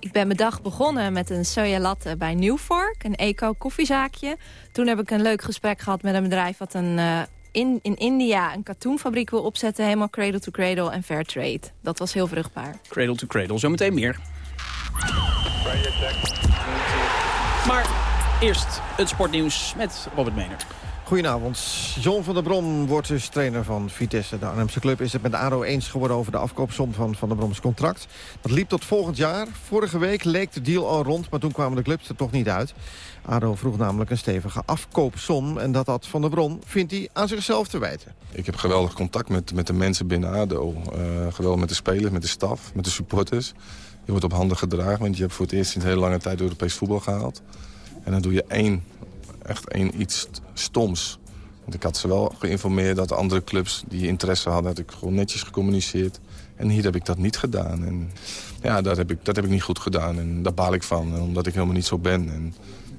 Ik ben mijn dag begonnen met een soja latte bij Newfork, een eco-koffiezaakje. Toen heb ik een leuk gesprek gehad met een bedrijf... wat een, uh, in, in India een katoenfabriek wil opzetten... helemaal cradle to cradle en fair trade. Dat was heel vruchtbaar. Cradle to cradle, zometeen meer. Maar eerst het sportnieuws met Robert Mener. Goedenavond. John van der Brom wordt dus trainer van Vitesse. De Arnhemse club is het met de ADO eens geworden over de afkoopsom van Van der Broms contract. Dat liep tot volgend jaar. Vorige week leek de deal al rond, maar toen kwamen de clubs er toch niet uit. ADO vroeg namelijk een stevige afkoopsom. En dat had Van der Brom, vindt hij, aan zichzelf te wijten. Ik heb geweldig contact met, met de mensen binnen ADO. Uh, geweldig met de spelers, met de staf, met de supporters. Je wordt op handen gedragen, want je hebt voor het eerst in hele lange tijd Europees voetbal gehaald. En dan doe je één echt één iets stoms. Want ik had ze wel geïnformeerd dat andere clubs die interesse hadden... had ik gewoon netjes gecommuniceerd. En hier heb ik dat niet gedaan. En ja, dat heb ik, dat heb ik niet goed gedaan. En daar baal ik van, omdat ik helemaal niet zo ben. En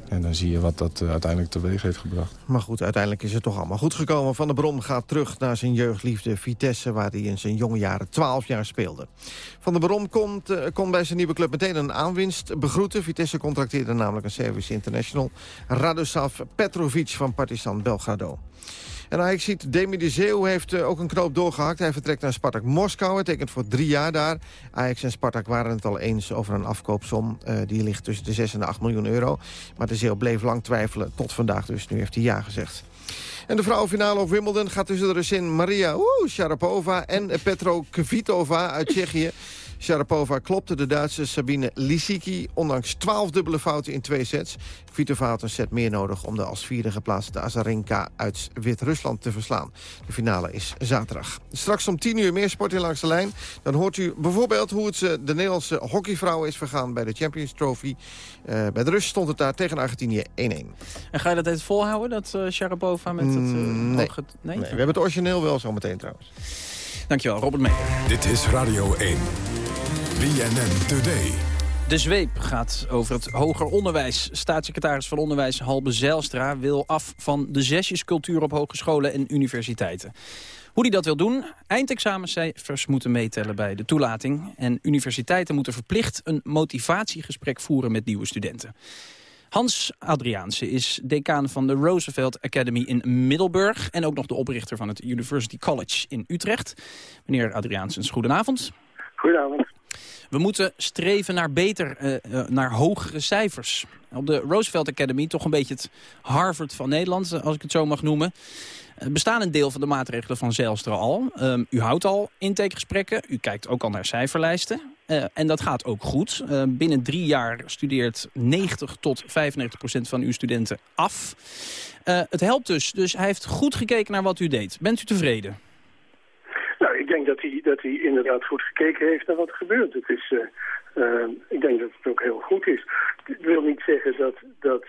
en dan zie je wat dat uh, uiteindelijk teweeg heeft gebracht. Maar goed, uiteindelijk is het toch allemaal goed gekomen. Van der Brom gaat terug naar zijn jeugdliefde Vitesse... waar hij in zijn jonge jaren 12 jaar speelde. Van der Brom komt, uh, kon bij zijn nieuwe club meteen een aanwinst begroeten. Vitesse contracteerde namelijk een Service International. Radoslav Petrovic van Partizan Belgrado. En Ajax ziet, Demi de Zeeuw heeft uh, ook een knoop doorgehakt. Hij vertrekt naar Spartak Moskou. Hij tekent voor drie jaar daar. Ajax en Spartak waren het al eens over een afkoopsom. Uh, die ligt tussen de 6 en de 8 miljoen euro. Maar de Zeeuw bleef lang twijfelen. Tot vandaag dus. Nu heeft hij ja gezegd. En de vrouwenfinale op Wimbledon gaat tussen de Russin Maria oeh, Sharapova en Petro Kvitova uit Tsjechië. Sharapova klopte de Duitse Sabine Lisicki... ondanks 12 dubbele fouten in twee sets. Kvitova had een set meer nodig om de als vierde geplaatste Azarenka uit Wit-Rusland te verslaan. De finale is zaterdag. Straks om 10 uur meer sport in langs de lijn. Dan hoort u bijvoorbeeld hoe het de Nederlandse hockeyvrouwen is vergaan bij de Champions Trophy. Uh, bij de Rus stond het daar tegen Argentinië 1-1. En ga je dat even volhouden, dat uh, Sharapova met het... Uh, nee. nee. nee. we hebben het origineel wel zo meteen trouwens. Dankjewel, Robert Meijer. Dit is Radio 1. BNN Today. De zweep gaat over het hoger onderwijs. Staatssecretaris van Onderwijs Halbe Zijlstra wil af van de zesjescultuur op hogescholen en universiteiten. Hoe hij dat wil doen? Eindexamencijfers moeten meetellen bij de toelating. En universiteiten moeten verplicht een motivatiegesprek voeren met nieuwe studenten. Hans Adriaanse is decaan van de Roosevelt Academy in Middelburg... en ook nog de oprichter van het University College in Utrecht. Meneer Adriaansens, goedenavond. Goedenavond. We moeten streven naar beter, uh, naar hogere cijfers. Op de Roosevelt Academy, toch een beetje het Harvard van Nederland, als ik het zo mag noemen... bestaan een deel van de maatregelen van Zijlstra al. Um, u houdt al intakegesprekken, u kijkt ook al naar cijferlijsten. En dat gaat ook goed. Uh, binnen drie jaar studeert 90 tot 95 procent van uw studenten af. Het helpt dus. Dus hij heeft goed gekeken naar wat u deed. Bent u tevreden? Ik denk dat hij, dat hij inderdaad goed gekeken heeft naar wat er gebeurt. Het is, ik denk dat het ook heel goed is. Ik wil niet zeggen dat, dat,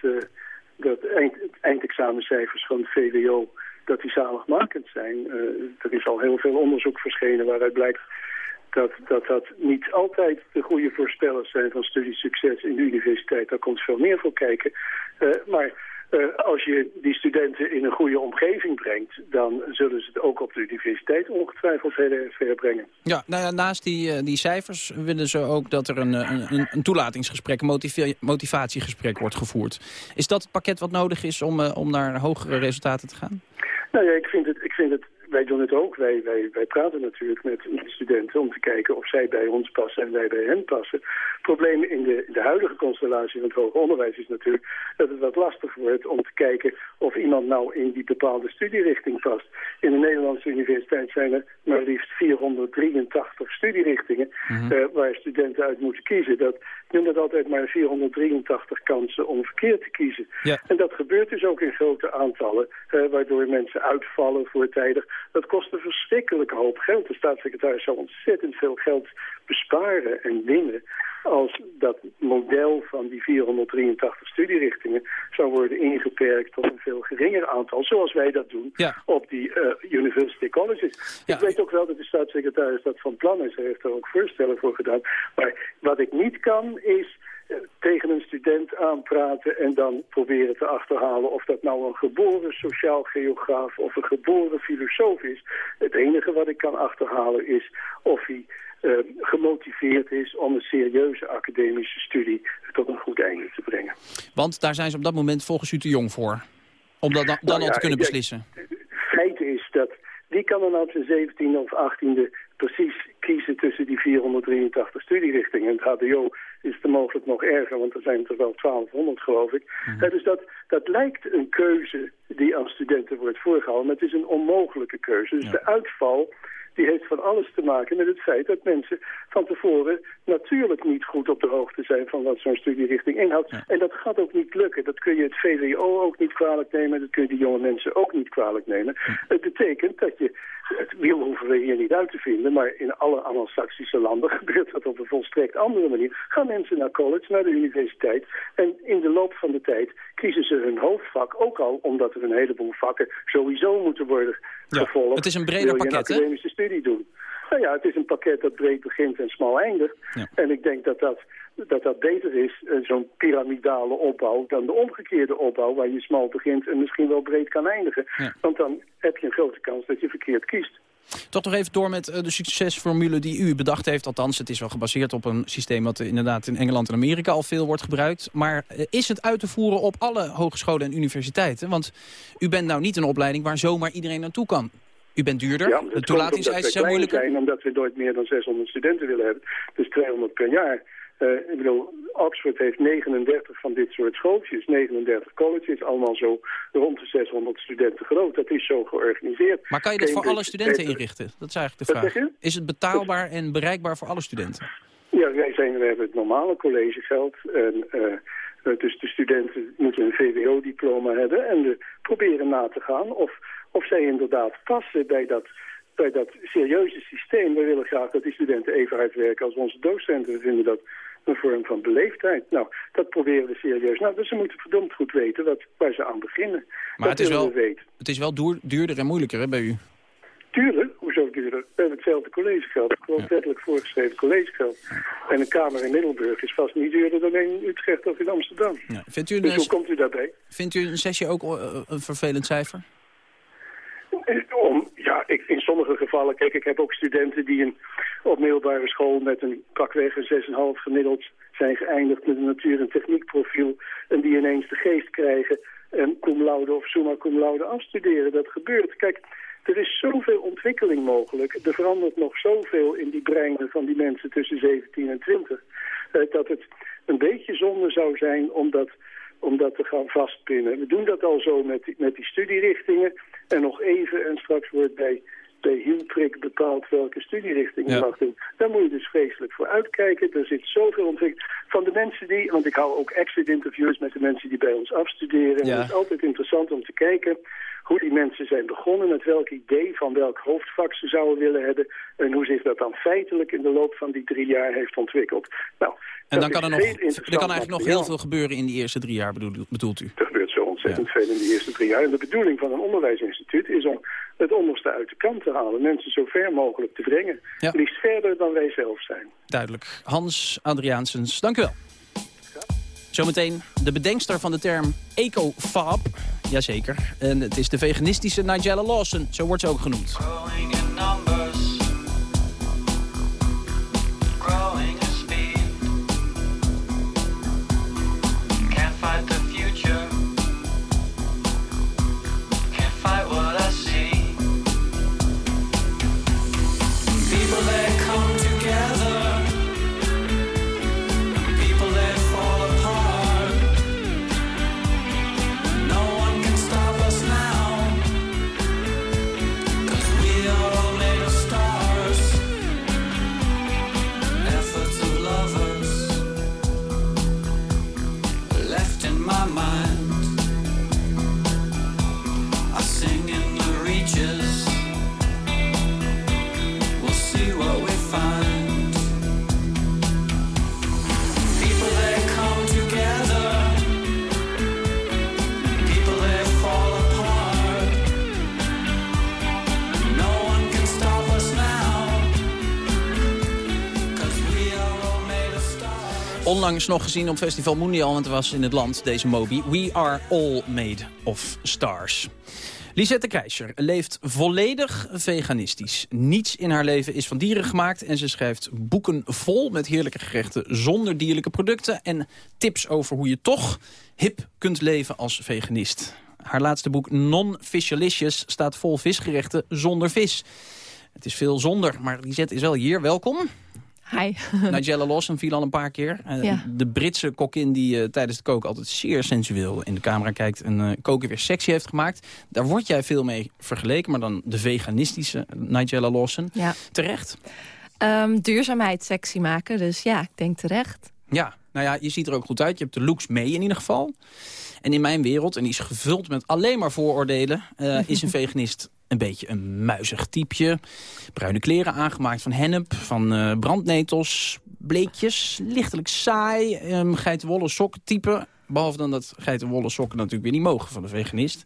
dat eind, eindexamencijfers van het VWO dat die zaligmakend zijn. er is al heel veel onderzoek verschenen waaruit blijkt dat, dat dat niet altijd de goede voorspellers zijn van studiesucces in de universiteit. Daar komt veel meer voor kijken. Maar uh, als je die studenten in een goede omgeving brengt... dan zullen ze het ook op de universiteit ongetwijfeld heel erg ver brengen. Ja, nou ja, naast die, uh, die cijfers willen ze ook dat er een, een, een toelatingsgesprek... een motivatiegesprek wordt gevoerd. Is dat het pakket wat nodig is om, uh, om naar hogere resultaten te gaan? Nou ja, ik vind het, ik vind het wij doen het ook. Wij, wij, wij praten natuurlijk met studenten om te kijken of zij bij ons passen en wij bij hen passen. Het probleem in de, de huidige constellatie van het hoger onderwijs is natuurlijk dat het wat lastig wordt om te kijken of iemand nou in die bepaalde studierichting past. In de Nederlandse universiteit zijn er maar liefst 483 studierichtingen mm -hmm. uh, waar studenten uit moeten kiezen. Dat noem dat altijd maar 483 kansen om verkeerd te kiezen. Ja. En dat gebeurt dus ook in grote aantallen, uh, waardoor mensen uitvallen voortijdig. Dat kost een verschrikkelijke hoop geld. De staatssecretaris zou ontzettend veel geld besparen en winnen als dat model van die 483 studierichtingen zou worden ingeperkt tot een veel geringer aantal, zoals wij dat doen ja. op die uh, university colleges. Ja. Ik weet ook wel dat de staatssecretaris dat van plan is. Hij heeft er ook voorstellen voor gedaan. Maar wat ik niet kan is tegen een student aanpraten en dan proberen te achterhalen of dat nou een geboren sociaal geograaf of een geboren filosoof is. Het enige wat ik kan achterhalen is of hij uh, gemotiveerd is om een serieuze academische studie tot een goed einde te brengen. Want daar zijn ze op dat moment volgens u te jong voor? Om dat dan, dan nou ja, al te kunnen beslissen? Feit is dat wie kan er nou op zijn 17e of 18e precies kiezen tussen die 483 studierichtingen. En het hbo is het mogelijk nog erger, want er zijn er wel 1200 geloof ik. Mm. dus dat, dat lijkt een keuze die aan studenten wordt voorgehouden, maar het is een onmogelijke keuze. Dus de uitval die heeft van alles te maken met het feit dat mensen van tevoren natuurlijk niet goed op de hoogte zijn van wat zo'n studierichting inhoudt. En dat gaat ook niet lukken. Dat kun je het VWO ook niet kwalijk nemen, dat kun je die jonge mensen ook niet kwalijk nemen. Het betekent dat je, het wiel hoeven we hier niet uit te vinden, maar in alle anglo-saxische landen gebeurt dat op een volstrekt andere manier. Gaan mensen naar college, naar de universiteit en in de loop van de tijd kiezen ze hun hoofdvak ook al omdat er een heleboel vakken sowieso moeten worden gevolgd. Het is een breder pakket, hè? doen. Nou ja, het is een pakket dat breed begint en smal eindigt. En ik denk dat dat, dat, dat beter is, uh, zo'n piramidale opbouw, dan de omgekeerde opbouw, waar je smal begint en misschien wel breed kan eindigen. Want dan heb je een grote kans dat je verkeerd kiest. Toch nog even door met eh, de succesformule die u bedacht heeft. Althans, het is wel gebaseerd op een systeem wat inderdaad in Engeland en Amerika al veel wordt gebruikt. Maar eh, is het uit te voeren op alle hogescholen en universiteiten? Want u bent nou niet een opleiding waar zomaar iedereen naartoe kan. U bent duurder, ja, de toelatingseisen zijn moeilijker. Zijn, omdat we nooit meer dan 600 studenten willen hebben. Dus 200 per jaar. Uh, ik bedoel, Oxford heeft 39 van dit soort schooltjes, 39 colleges, allemaal zo rond de 600 studenten groot. Dat is zo georganiseerd. Maar kan je dat voor alle studenten inrichten? Dat is eigenlijk de vraag. Is het betaalbaar en bereikbaar voor alle studenten? Ja, wij, zijn, we hebben het normale collegegeld. En, uh, dus de studenten moeten een VWO-diploma hebben en we proberen na te gaan of of zij inderdaad passen bij dat, bij dat serieuze systeem. We willen graag dat die studenten even hard werken als onze docenten. We vinden dat een vorm van beleefdheid. Nou, dat proberen we serieus. Nou, dus ze moeten verdomd goed weten wat, waar ze aan beginnen. Maar het is, wel, het is wel duurder en moeilijker hè, bij u? Duurder? Hoezo duurder? We hebben hetzelfde collegegeld. Gewoon wettelijk voorgeschreven collegegeld. En een kamer in Middelburg is vast niet duurder dan in Utrecht of in Amsterdam. Ja. Vindt u dus hoe komt u daarbij? Vindt u een sessie ook eh, een vervelend cijfer? Om, ja, ik, in sommige gevallen, kijk, ik heb ook studenten die een, op middelbare school met een pakweg een 6,5 gemiddeld zijn geëindigd met een natuur- en techniekprofiel en die ineens de geest krijgen en cum laude of summa cum laude afstuderen. Dat gebeurt. Kijk, er is zoveel ontwikkeling mogelijk. Er verandert nog zoveel in die breinen van die mensen tussen 17 en 20. Eh, dat het een beetje zonde zou zijn om dat om dat te gaan vastpinnen. We doen dat al zo met met die studierichtingen. En nog even, en straks wordt bij, bij Hielprik bepaald welke studierichting je mag doen. Daar moet je dus vreselijk voor uitkijken. Er zit zoveel ontwikkeling. Van de mensen die, want ik hou ook exit interviews met de mensen die bij ons afstuderen. En het is altijd interessant om te kijken hoe die mensen zijn begonnen, met welk idee van welk hoofdvak ze zouden willen hebben en hoe zich dat dan feitelijk in de loop van die drie jaar heeft ontwikkeld. Nou, en dan kan er, nog, er kan eigenlijk nog heel veel gebeuren in die eerste drie jaar, bedoelt, u? Ontzettend veel in die eerste drie jaar. En de bedoeling van een onderwijsinstituut is om het onderste uit de kant te halen. Mensen zo ver mogelijk te brengen. Liefst verder dan wij zelf zijn. Duidelijk. Hans Adriaansens, dank u wel. Zometeen de bedenkster van de term ecofab. Jazeker. En het is de veganistische Nigella Lawson. Zo wordt ze ook genoemd. Onlangs nog gezien op Festival Mundial, want het was in het land, deze Moby. We are all made of stars. Lisette Keizer leeft volledig veganistisch. Niets in haar leven is van dieren gemaakt... en ze schrijft boeken vol met heerlijke gerechten zonder dierlijke producten... en tips over hoe je toch hip kunt leven als veganist. Haar laatste boek Non-Fishalicious staat vol visgerechten zonder vis. Het is veel zonder, maar Lisette is wel hier. Welkom. Hi. Nigella Lawson viel al een paar keer. Uh, Ja. De Britse kokkin die uh, tijdens het koken altijd zeer sensueel in de camera kijkt... en uh, koken weer sexy heeft gemaakt. Daar word jij veel mee vergeleken, maar dan de veganistische Nigella Lawson. Ja. Terecht? Ehm, duurzaamheid sexy maken, dus ja, ik denk terecht. Ja, nou ja, je ziet er ook goed uit. Je hebt de looks mee in ieder geval. En in mijn wereld, en die is gevuld met alleen maar vooroordelen... uh, is een veganist een beetje een muizig typeje. Bruine kleren aangemaakt van hennep, van uh, brandnetels, bleekjes. Lichtelijk saai, um, geitenwolle sokken type. Behalve dan dat geitenwolle sokken natuurlijk weer niet mogen van de veganist.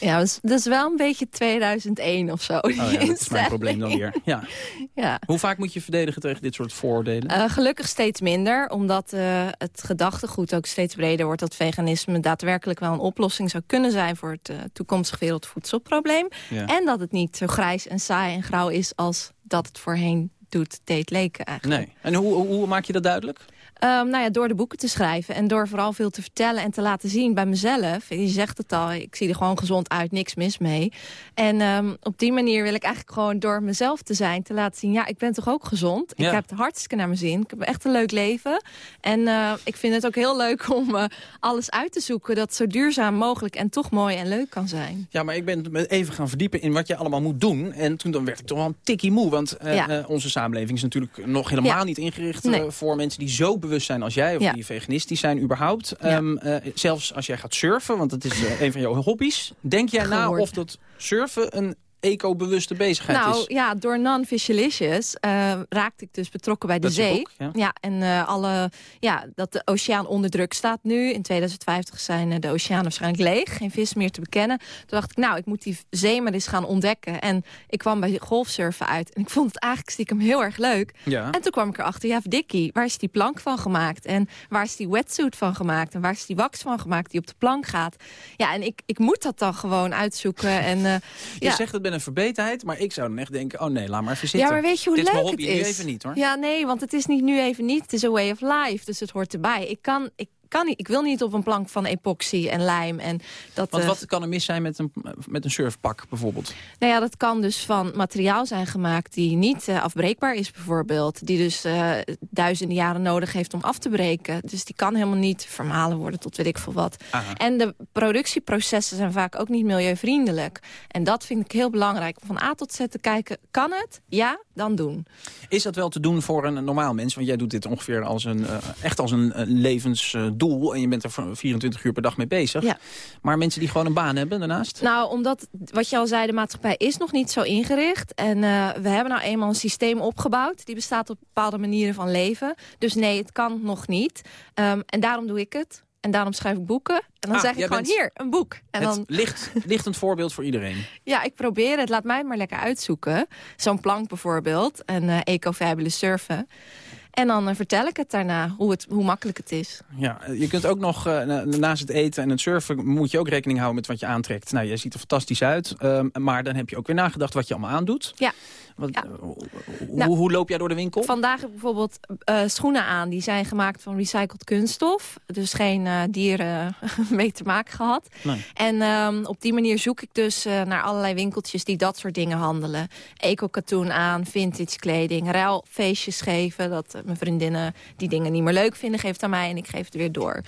Ja, dat is, dat is wel een beetje 2001 of zo. Oh ja, dat is mijn probleem dan weer. Ja. ja. Hoe vaak moet je verdedigen tegen dit soort vooroordelen? Uh, gelukkig steeds minder, omdat uh, het gedachtegoed ook steeds breder wordt... dat veganisme daadwerkelijk wel een oplossing zou kunnen zijn... voor het uh, toekomstig wereldvoedselprobleem. Ja. En dat het niet zo grijs en saai en grauw is als dat het voorheen doet, deed leken eigenlijk. Nee. En hoe, hoe maak je dat duidelijk? Um, nou ja, door de boeken te schrijven en door vooral veel te vertellen en te laten zien bij mezelf. Je zegt het al, ik zie er gewoon gezond uit, niks mis mee. En um, op die manier wil ik eigenlijk gewoon door mezelf te zijn, te laten zien... ja, ik ben toch ook gezond. Ja. Ik heb het hartstikke naar mijn zin. Ik heb echt een leuk leven. En uh, ik vind het ook heel leuk om uh, alles uit te zoeken... dat zo duurzaam mogelijk en toch mooi en leuk kan zijn. Ja, maar ik ben me even gaan verdiepen in wat je allemaal moet doen. En toen dan werd ik toch wel een tikkie moe. Want uh, Ja. onze samenleving is natuurlijk nog helemaal Ja. niet ingericht... Nee. eh, voor mensen die zo bewust zijn als jij... of Ja. die veganistisch zijn überhaupt. Ehm, eh, zelfs als jij gaat surfen, want dat is eh, een van jouw hobby's. Denk jij na of dat surfen een eco-bewuste bezigheid nou is? ja, door non-fishalicious uh, raakte ik dus betrokken bij de Dat zee. boek, ja. en uh, alle, ja, dat de oceaan onder druk staat nu. In 2050 zijn uh, de oceanen waarschijnlijk leeg. Geen vis meer te bekennen. Toen dacht ik, nou, ik moet die zee maar eens gaan ontdekken. En ik kwam bij golfsurfen uit. En ik vond het eigenlijk stiekem heel erg leuk. Ja. En toen kwam ik erachter, ja, Dikkie, waar is die plank van gemaakt? En waar is die wetsuit van gemaakt? En waar is die wax van gemaakt die op de plank gaat? Ja, en ik, ik moet dat dan gewoon uitzoeken. En, uh, Je ja. zegt het een verbetenheid, maar ik zou dan echt denken... oh nee, laat maar even zitten. Ja, maar weet je hoe Dit is leuk hobby, het is? nu even niet hoor. Ja, nee, want het is niet nu even niet. Het is a way of life, dus het hoort erbij. Ik kan, ik kan niet, ik wil niet op een plank van epoxy en lijm. En dat, Want eh, wat kan er mis zijn met een, met een surfpak bijvoorbeeld? Nou ja, dat kan dus van materiaal zijn gemaakt die niet uh, afbreekbaar is bijvoorbeeld. Die dus uh, duizenden jaren nodig heeft om af te breken. Dus die kan helemaal niet vermalen worden tot weet ik veel wat. Aha. En de productieprocessen zijn vaak ook niet milieuvriendelijk. En dat vind ik heel belangrijk. Om van A tot Z te kijken, kan het? Ja, dan doen. Is dat wel te doen voor een normaal mens? Want jij doet dit ongeveer als een, uh, echt als een levensdoel. En je bent er 24 uur per dag mee bezig. Ja. Maar mensen die gewoon een baan hebben daarnaast? Nou, omdat, wat je al zei, de maatschappij is nog niet zo ingericht. En uh, we hebben nou eenmaal een systeem opgebouwd. Die bestaat op bepaalde manieren van leven. Dus nee, het kan nog niet. Um, en daarom doe ik het. En daarom schrijf ik boeken. En dan ah, zeg ik gewoon, hier, een boek. En het dan, licht, lichtend voorbeeld voor iedereen. Ja, ik probeer het. Laat mij het maar lekker uitzoeken. Zo'n plank bijvoorbeeld. En uh, eco-fabulous surfen. En dan uh, vertel ik het daarna, hoe, het, hoe makkelijk het is. Ja, je kunt ook nog, uh, naast het eten en het surfen... moet je ook rekening houden met wat je aantrekt. Nou, jij ziet er fantastisch uit. Um, maar dan heb je ook weer nagedacht wat je allemaal aandoet. Ja. Wat, ja. Hoe, nou, hoe, loop jij door de winkel? Vandaag heb ik bijvoorbeeld uh, schoenen aan. Die zijn gemaakt van recycled kunststof. Dus geen uh, dieren mee te maken gehad. Nee. En um, op die manier zoek ik dus uh, naar allerlei winkeltjes die dat soort dingen handelen. Eco-katoen aan, vintage kleding, ruilfeestjes geven. Dat mijn vriendinnen die dingen niet meer leuk vinden, geeft aan mij en ik geef het weer door.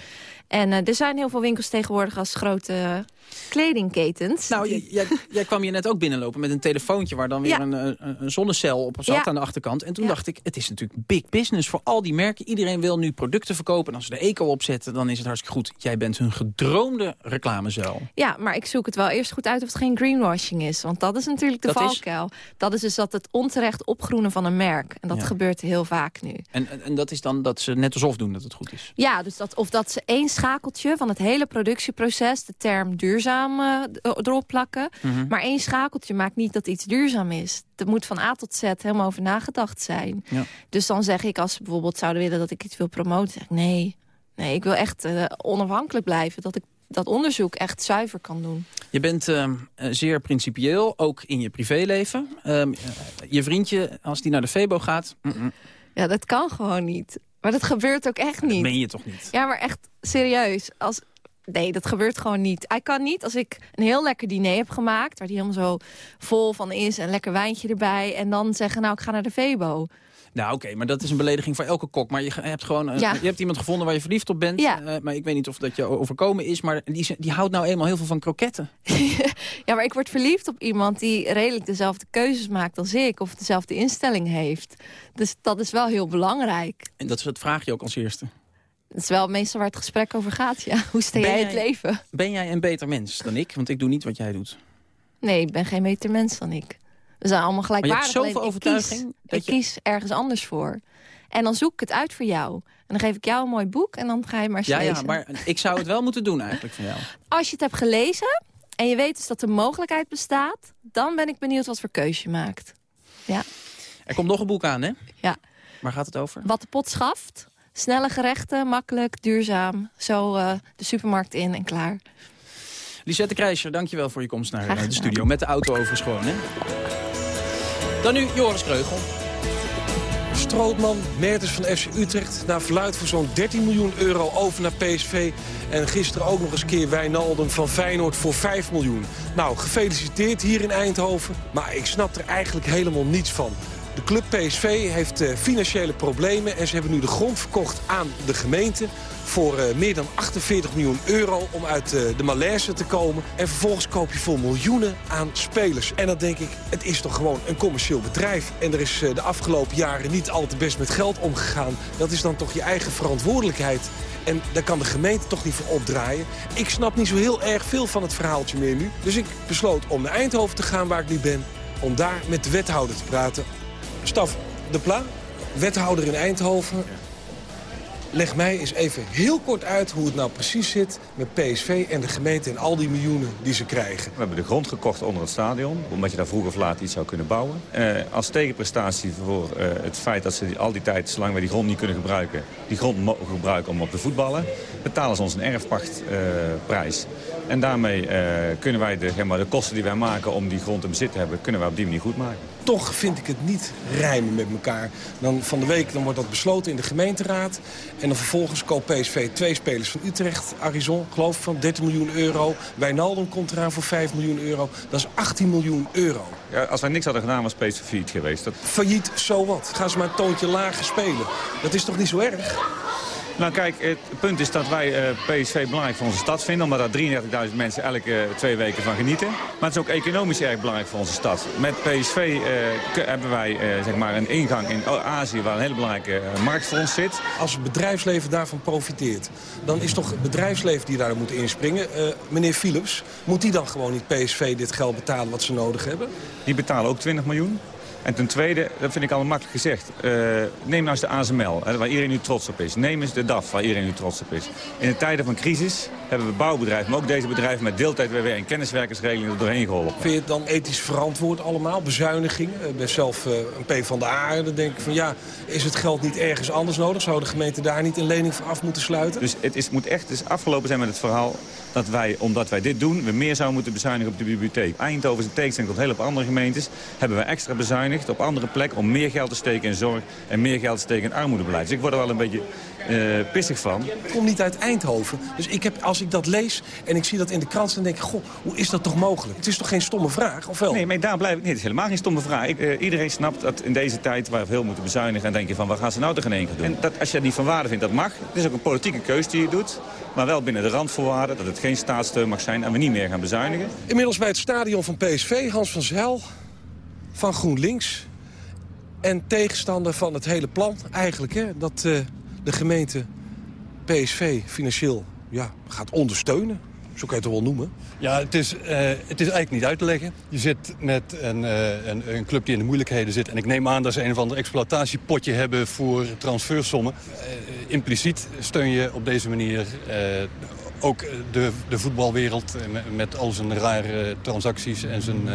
En er zijn heel veel winkels tegenwoordig als grote kledingketens. Nou, jij, jij kwam hier net ook binnenlopen met een telefoontje... waar dan weer ja. een, een, een, zonnecel op zat ja. aan de achterkant. En toen ja. dacht ik, het is natuurlijk big business voor al die merken. Iedereen wil nu producten verkopen. En als ze de eco opzetten, dan is het hartstikke goed. Jij bent hun gedroomde reclamezuil. Ja, maar ik zoek het wel eerst goed uit of het geen greenwashing is. Want dat is natuurlijk de dat valkuil. Is? Dat is dus dat het onterecht opgroenen van een merk. En dat gebeurt heel vaak nu. En, en, en dat is dan dat ze net alsof doen dat het goed is? Ja, dus dat, of dat ze één schakeltje van het hele productieproces... de term duurzaam uh, erop plakken. Mhm. Maar één schakeltje maakt niet dat iets duurzaam is. Er moet van A tot Z helemaal over nagedacht zijn. Ja. Dus dan zeg ik, als ze bijvoorbeeld zouden willen dat ik iets wil promoten... zeg ik, nee, nee, ik wil echt uh, onafhankelijk blijven. Dat ik dat onderzoek echt zuiver kan doen. Je bent uh, zeer principieel, ook in je privéleven. Uh, je vriendje, als die naar de Febo gaat... Mm -mm. Ja, dat kan gewoon niet. Maar dat gebeurt ook echt niet. Dat meen je toch niet? Ja, maar echt serieus. Als... Nee, dat gebeurt gewoon niet. Hij kan niet als ik een heel lekker diner heb gemaakt... waar hij helemaal zo vol van is, een lekker wijntje erbij... en dan zeggen, nou, ik ga naar de Febo. Nou, oké, maar dat is een belediging voor elke kok. Maar je hebt gewoon Ja. je hebt iemand gevonden waar je verliefd op bent. Ja. Uh, maar ik weet niet of dat je overkomen is. Maar die, die houdt nou eenmaal heel veel van kroketten. Ja, maar ik word verliefd op iemand die redelijk dezelfde keuzes maakt als ik. Of dezelfde instelling heeft. Dus dat is wel heel belangrijk. En dat, dat vraag je ook als eerste. Dat is wel meestal waar het gesprek over gaat. Ja, hoe sta jij jij- het leven? Ben jij een beter mens dan ik? Want ik doe niet wat jij doet. Nee, ik ben geen beter mens dan ik. We zijn allemaal Maar je hebt gelijkwaardig. zoveel kies- overtuiging Ik kies, ergens anders voor. En dan zoek ik het uit voor jou. En dan geef ik jou een mooi boek en dan ga je maar Ja, ja, maar ik zou het wel moeten doen eigenlijk van jou. Als je het hebt gelezen en je weet dus dat de mogelijkheid bestaat... dan ben ik benieuwd wat voor keuze je maakt. Ja. Er komt nog een boek aan, hè? Ja. Waar gaat het over? Wat de pot schaft. Snelle gerechten, makkelijk, duurzaam. Zo eh, de supermarkt in en klaar. Lisette Krijscher, dankjewel voor je komst naar eh, de studio. Met de auto overigens gewoon, hè? Dan nu Joris Kreugel. Strootman, Mertens van FC Utrecht... naar verluid voor zo'n 13 miljoen euro over naar PSV. En gisteren ook nog eens keer Wijnaldum van Feyenoord voor 5 miljoen. Nou, gefeliciteerd hier in Eindhoven. Maar ik snap er eigenlijk helemaal niets van. De club PSV heeft eh, financiële problemen... en ze hebben nu de grond verkocht aan de gemeente... voor eh, meer dan 48 miljoen euro om uit eh, de malaise te komen. En vervolgens koop je voor miljoenen aan spelers. En dan denk ik, het is toch gewoon een commercieel bedrijf. En er is eh, de afgelopen jaren niet al te best met geld omgegaan. Dat is dan toch je eigen verantwoordelijkheid. En daar kan de gemeente toch niet voor opdraaien. Ik snap niet zo heel erg veel van het verhaaltje meer nu. Dus ik besloot om naar Eindhoven te gaan waar ik nu ben. Om daar met de wethouder te praten. Staf de Pla, wethouder in Eindhoven. Leg mij eens even heel kort uit hoe het nou precies zit met PSV en de gemeente en al die miljoenen die ze krijgen. We hebben de grond gekocht onder het stadion, omdat je daar vroeger of later iets zou kunnen bouwen. Eh, als tegenprestatie voor eh, het feit dat ze al die tijd, zolang wij die grond niet kunnen gebruiken, die grond mogen gebruiken om op te voetballen, betalen ze ons een erfpachtprijs. en daarmee eh, kunnen wij de, de kosten die wij maken om die grond in bezit te hebben, kunnen wij op die manier goed maken. Toch vind ik het niet rijmen met elkaar. Dan van de week dan wordt dat besloten in de gemeenteraad. En dan vervolgens koopt PSV twee spelers van Utrecht. Arizon, geloof ik, van 13 miljoen euro. Wijnaldum komt eraan voor 5 miljoen euro. Dat is 18 miljoen euro. Ja, als wij niks hadden gedaan, was PSV failliet geweest. Dat... Failliet, zo wat. Gaan ze maar een toontje lager spelen. Dat is toch niet zo erg? Nou kijk, het punt is dat wij uh, PSV belangrijk voor onze stad vinden. Omdat daar 33.000 mensen elke uh, twee weken van genieten. Maar het is ook economisch erg belangrijk voor onze stad. Met PSV uh, hebben wij zeg maar een ingang in Azië waar een hele belangrijke markt voor ons zit. Als het bedrijfsleven daarvan profiteert, dan is toch het bedrijfsleven die daar moet inspringen. meneer Philips, moet die dan gewoon niet PSV dit geld betalen wat ze nodig hebben? Die betalen ook 20 miljoen. En ten tweede, dat vind ik al makkelijk gezegd, uh, neem nou eens de ASML, hè, waar iedereen nu trots op is. Neem eens de DAF, waar iedereen nu trots op is. In de tijden van crisis hebben we bouwbedrijven, maar ook deze bedrijven met deeltijd-WW en kenniswerkersregelingen er doorheen geholpen. Vind je het dan ethisch verantwoord allemaal, bezuinigingen? Ik ben zelf uh, een P van de A, dan denk ik van ja, is het geld niet ergens anders nodig? Zou de gemeente daar niet een lening voor af moeten sluiten? Dus het is, moet echt afgelopen zijn met het verhaal dat wij, omdat wij dit doen, we meer zouden moeten bezuinigen op de bibliotheek. Eindhoven is een tegenstelling tot heel veel andere gemeentes. Hebben we extra bezuinigd op andere plekken om meer geld te steken in zorg en meer geld te steken in armoedebeleid. Dus ik word er wel een beetje uh, pissig van. Ik kom niet uit Eindhoven. Dus ik heb, als ik dat lees en ik zie dat in de krant, dan denk ik, goh, hoe is dat toch mogelijk? Het is toch geen stomme vraag, of wel? Nee, maar daar blijf ik niet. Het is helemaal geen stomme vraag. Ik, uh, iedereen snapt dat in deze tijd waar we veel moeten bezuinigen, en denk je van, wat gaan ze nou tegen één keer doen? En dat, als je dat niet van waarde vindt, dat mag. Het is ook een politieke keuze die je doet. Maar wel binnen de randvoorwaarden, dat het geen staatssteun mag zijn en we niet meer gaan bezuinigen. Inmiddels bij het stadion van PSV, Hans van Zijl van GroenLinks. En tegenstander van het hele plan eigenlijk, hè, dat uh, de gemeente PSV financieel ja, gaat ondersteunen. Zo kan je het wel noemen? Ja, het is, eh, het is eigenlijk niet uit te leggen. Je zit met een, uh, een, een, club die in de moeilijkheden zit. En ik neem aan dat ze een of ander exploitatiepotje hebben voor transfersommen. Uh, impliciet steun je op deze manier ook de, de voetbalwereld met al zijn rare transacties en zijn,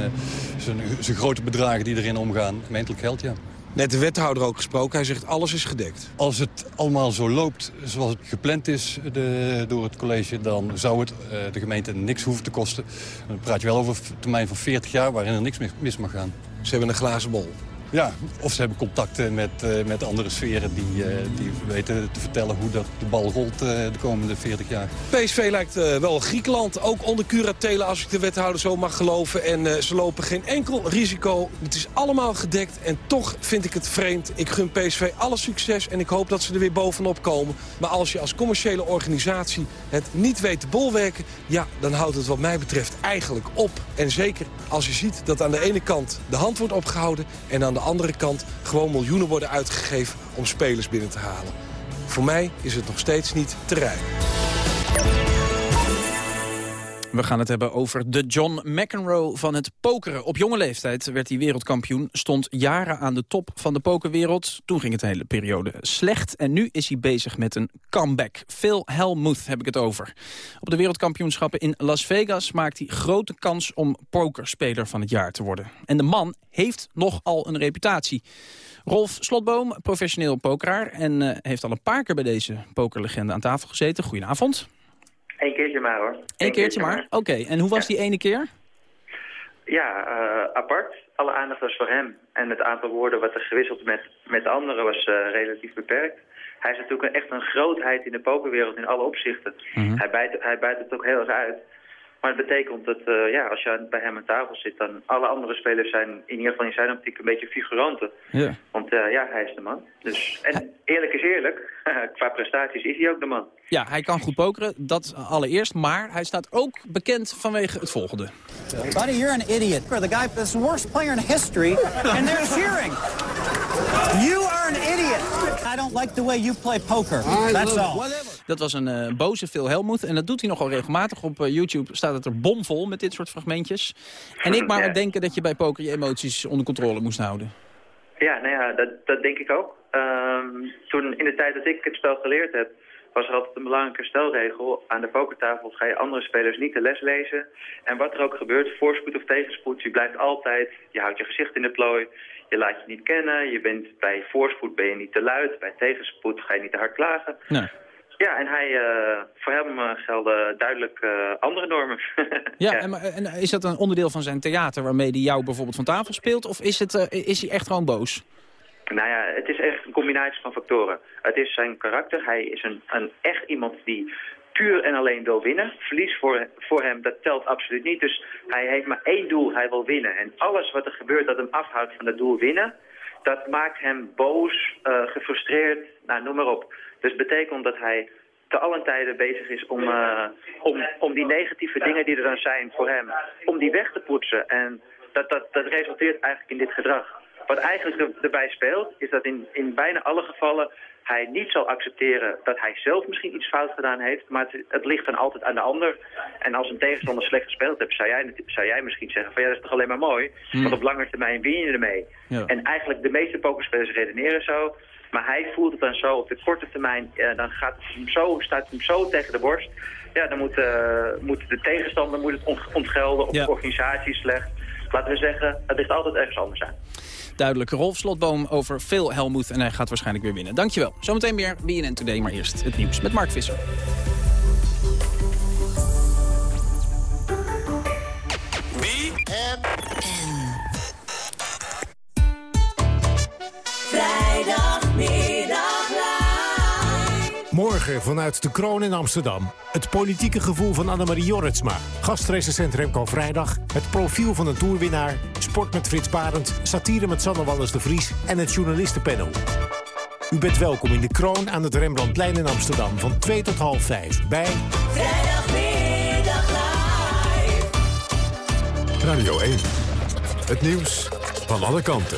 zijn, zijn grote bedragen die erin omgaan. Gemeentelijk geld, ja. Net de wethouder ook gesproken. Hij zegt alles is gedekt. Als het allemaal zo loopt zoals het gepland is de, door het college... dan zou het uh, de gemeente niks hoeven te kosten. Dan praat je wel over een termijn van 40 jaar waarin er niks mis mag gaan. Ze hebben een glazen bol. Ja, of ze hebben contacten met, uh, met andere sferen die, uh, die weten te vertellen hoe dat de bal rolt uh, de komende 40 jaar. PSV lijkt wel Griekenland, ook onder curatelen als ik de wethouder zo mag geloven. En ze lopen geen enkel risico. Het is allemaal gedekt en toch vind ik het vreemd. Ik gun PSV alle succes en ik hoop dat ze er weer bovenop komen. Maar als je als commerciële organisatie het niet weet te bolwerken... ja, dan houdt het wat mij betreft eigenlijk op. En zeker als je ziet dat aan de ene kant de hand wordt opgehouden... en aan de andere kant gewoon miljoenen worden uitgegeven om spelers binnen te halen. Voor mij is het nog steeds niet te rijden. We gaan het hebben over de John McEnroe van het pokeren. Op jonge leeftijd werd hij wereldkampioen, stond jaren aan de top van de pokerwereld. Toen ging het hele periode slecht en nu is hij bezig met een comeback. Phil Hellmuth heb ik het over. Op de wereldkampioenschappen in Las Vegas maakt hij grote kans om pokerspeler van het jaar te worden. En de man heeft nogal een reputatie. Rolf Slotboom, professioneel pokeraar en uh, heeft al een paar keer bij deze pokerlegende aan tafel gezeten. Goedenavond. Eén keertje maar hoor. Eén keertje, maar? Oké, en hoe was die ene keer? Ja, uh, apart. Alle aandacht was voor hem. En het aantal woorden wat er gewisseld met, met de anderen was uh, relatief beperkt. Hij is natuurlijk echt een grootheid in de pokerwereld in alle opzichten. Mm -hmm. hij, bijt, hij bijt het ook heel erg uit. Maar het betekent dat uh, ja, als je bij hem aan tafel zit... dan alle andere spelers zijn in ieder geval in zijn optiek een beetje figuranten. Ja. Want uh, ja, hij is de man. Dus, en eerlijk is eerlijk, qua prestaties is hij ook de man. Ja, hij kan goed pokeren, dat allereerst. Maar hij staat ook bekend vanwege het volgende. Buddy, you're an idiot. You're the guy that's the worst player in history. and they're cheering. You are an idiot. I don't like the way you play poker. That's all. Dat was een uh, boze Phil Helmuth. En dat doet hij nogal regelmatig. Op uh, YouTube staat het er bomvol met dit soort fragmentjes. En ik maar ja. denken dat je bij poker je emoties onder controle moest houden. Ja, nou ja, dat, dat denk ik ook. Um, toen in de tijd dat ik het spel geleerd heb, was er altijd een belangrijke stelregel. Aan de pokertafel ga je andere spelers niet de les lezen. En wat er ook gebeurt, voorspoed of tegenspoed, je blijft altijd, je houdt je gezicht in de plooi. Je laat je niet kennen, je bent bij voorspoed ben je niet te luid, bij tegenspoed ga je niet te hard klagen. Nee. Ja, en hij, uh, voor hem uh, gelden duidelijk uh, andere normen. ja, ja. En, en, is dat een onderdeel van zijn theater waarmee hij jou bijvoorbeeld van tafel speelt? Of is, het, is hij echt gewoon boos? Nou ja, het is echt een combinatie van factoren. Het is zijn karakter. Hij is een, een echt iemand die puur en alleen wil winnen. Verlies voor, voor hem, dat telt absoluut niet. Dus hij heeft maar één doel, hij wil winnen. En alles wat er gebeurt dat hem afhoudt van dat doel winnen... dat maakt hem boos, gefrustreerd, nou, noem maar op. Dus betekent dat hij te allen tijden bezig is om, uh, om, om die negatieve dingen die er dan zijn voor hem... om die weg te poetsen. En dat, dat, dat resulteert eigenlijk in dit gedrag. Wat eigenlijk erbij speelt, is dat in, in bijna alle gevallen hij niet zal accepteren dat hij zelf misschien iets fout gedaan heeft. Maar het, het ligt dan altijd aan de ander. En als een tegenstander slecht gespeeld hebt, zou jij, zou jij misschien zeggen van ja, dat is toch alleen maar mooi. Hmm. Want op lange termijn win je ermee. Ja. En eigenlijk de meeste pokerspelers redeneren zo. Maar hij voelt het dan zo op de korte termijn. Dan gaat het hem zo, staat het hem zo tegen de borst. Ja, dan moet, uh, moet de tegenstander moet het ontgelden. Of Ja. de organisatie is slecht. Laten we zeggen, het ligt altijd ergens anders aan. Duidelijk. Rolf Slotboom over Phil Helmuth en hij gaat waarschijnlijk weer winnen. Dankjewel. Zometeen meer BNN Today, maar eerst het nieuws met Mark Visser. Morgen vanuit de Kroon in Amsterdam. Het politieke gevoel van Annemarie Jorritsma. Gastrecensent Remco Vrijdag. Het profiel van een toerwinnaar. Sport met Frits Barend. Satire met Sanne Wallis de Vries. En het journalistenpanel. U bent welkom in de Kroon aan het Rembrandtplein in Amsterdam. Van 2 tot half 5 bij... Vrijdagmiddag live. Radio 1. Het nieuws van alle kanten.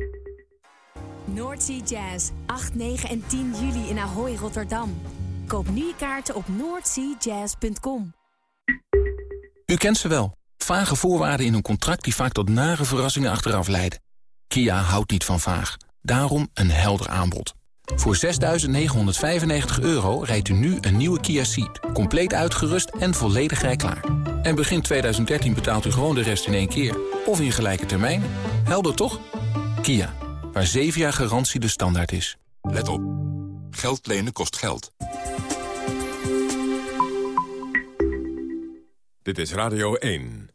Noordsea Jazz, 8, 9 en 10 juli in Ahoy, Rotterdam. Koop nu je kaarten op noordseajazz.com. U kent ze wel. Vage voorwaarden in een contract die vaak tot nare verrassingen achteraf leiden. Kia houdt niet van vaag. Daarom een helder aanbod. Voor 6.995 euro rijdt u nu een nieuwe Kia Ceed. Compleet uitgerust en volledig rijklaar. En begin 2013 betaalt u gewoon de rest in één keer. Of in gelijke termijn. Helder toch? Kia, waar 7 jaar garantie de standaard is. Let op. Geld lenen kost geld. Dit is Radio 1.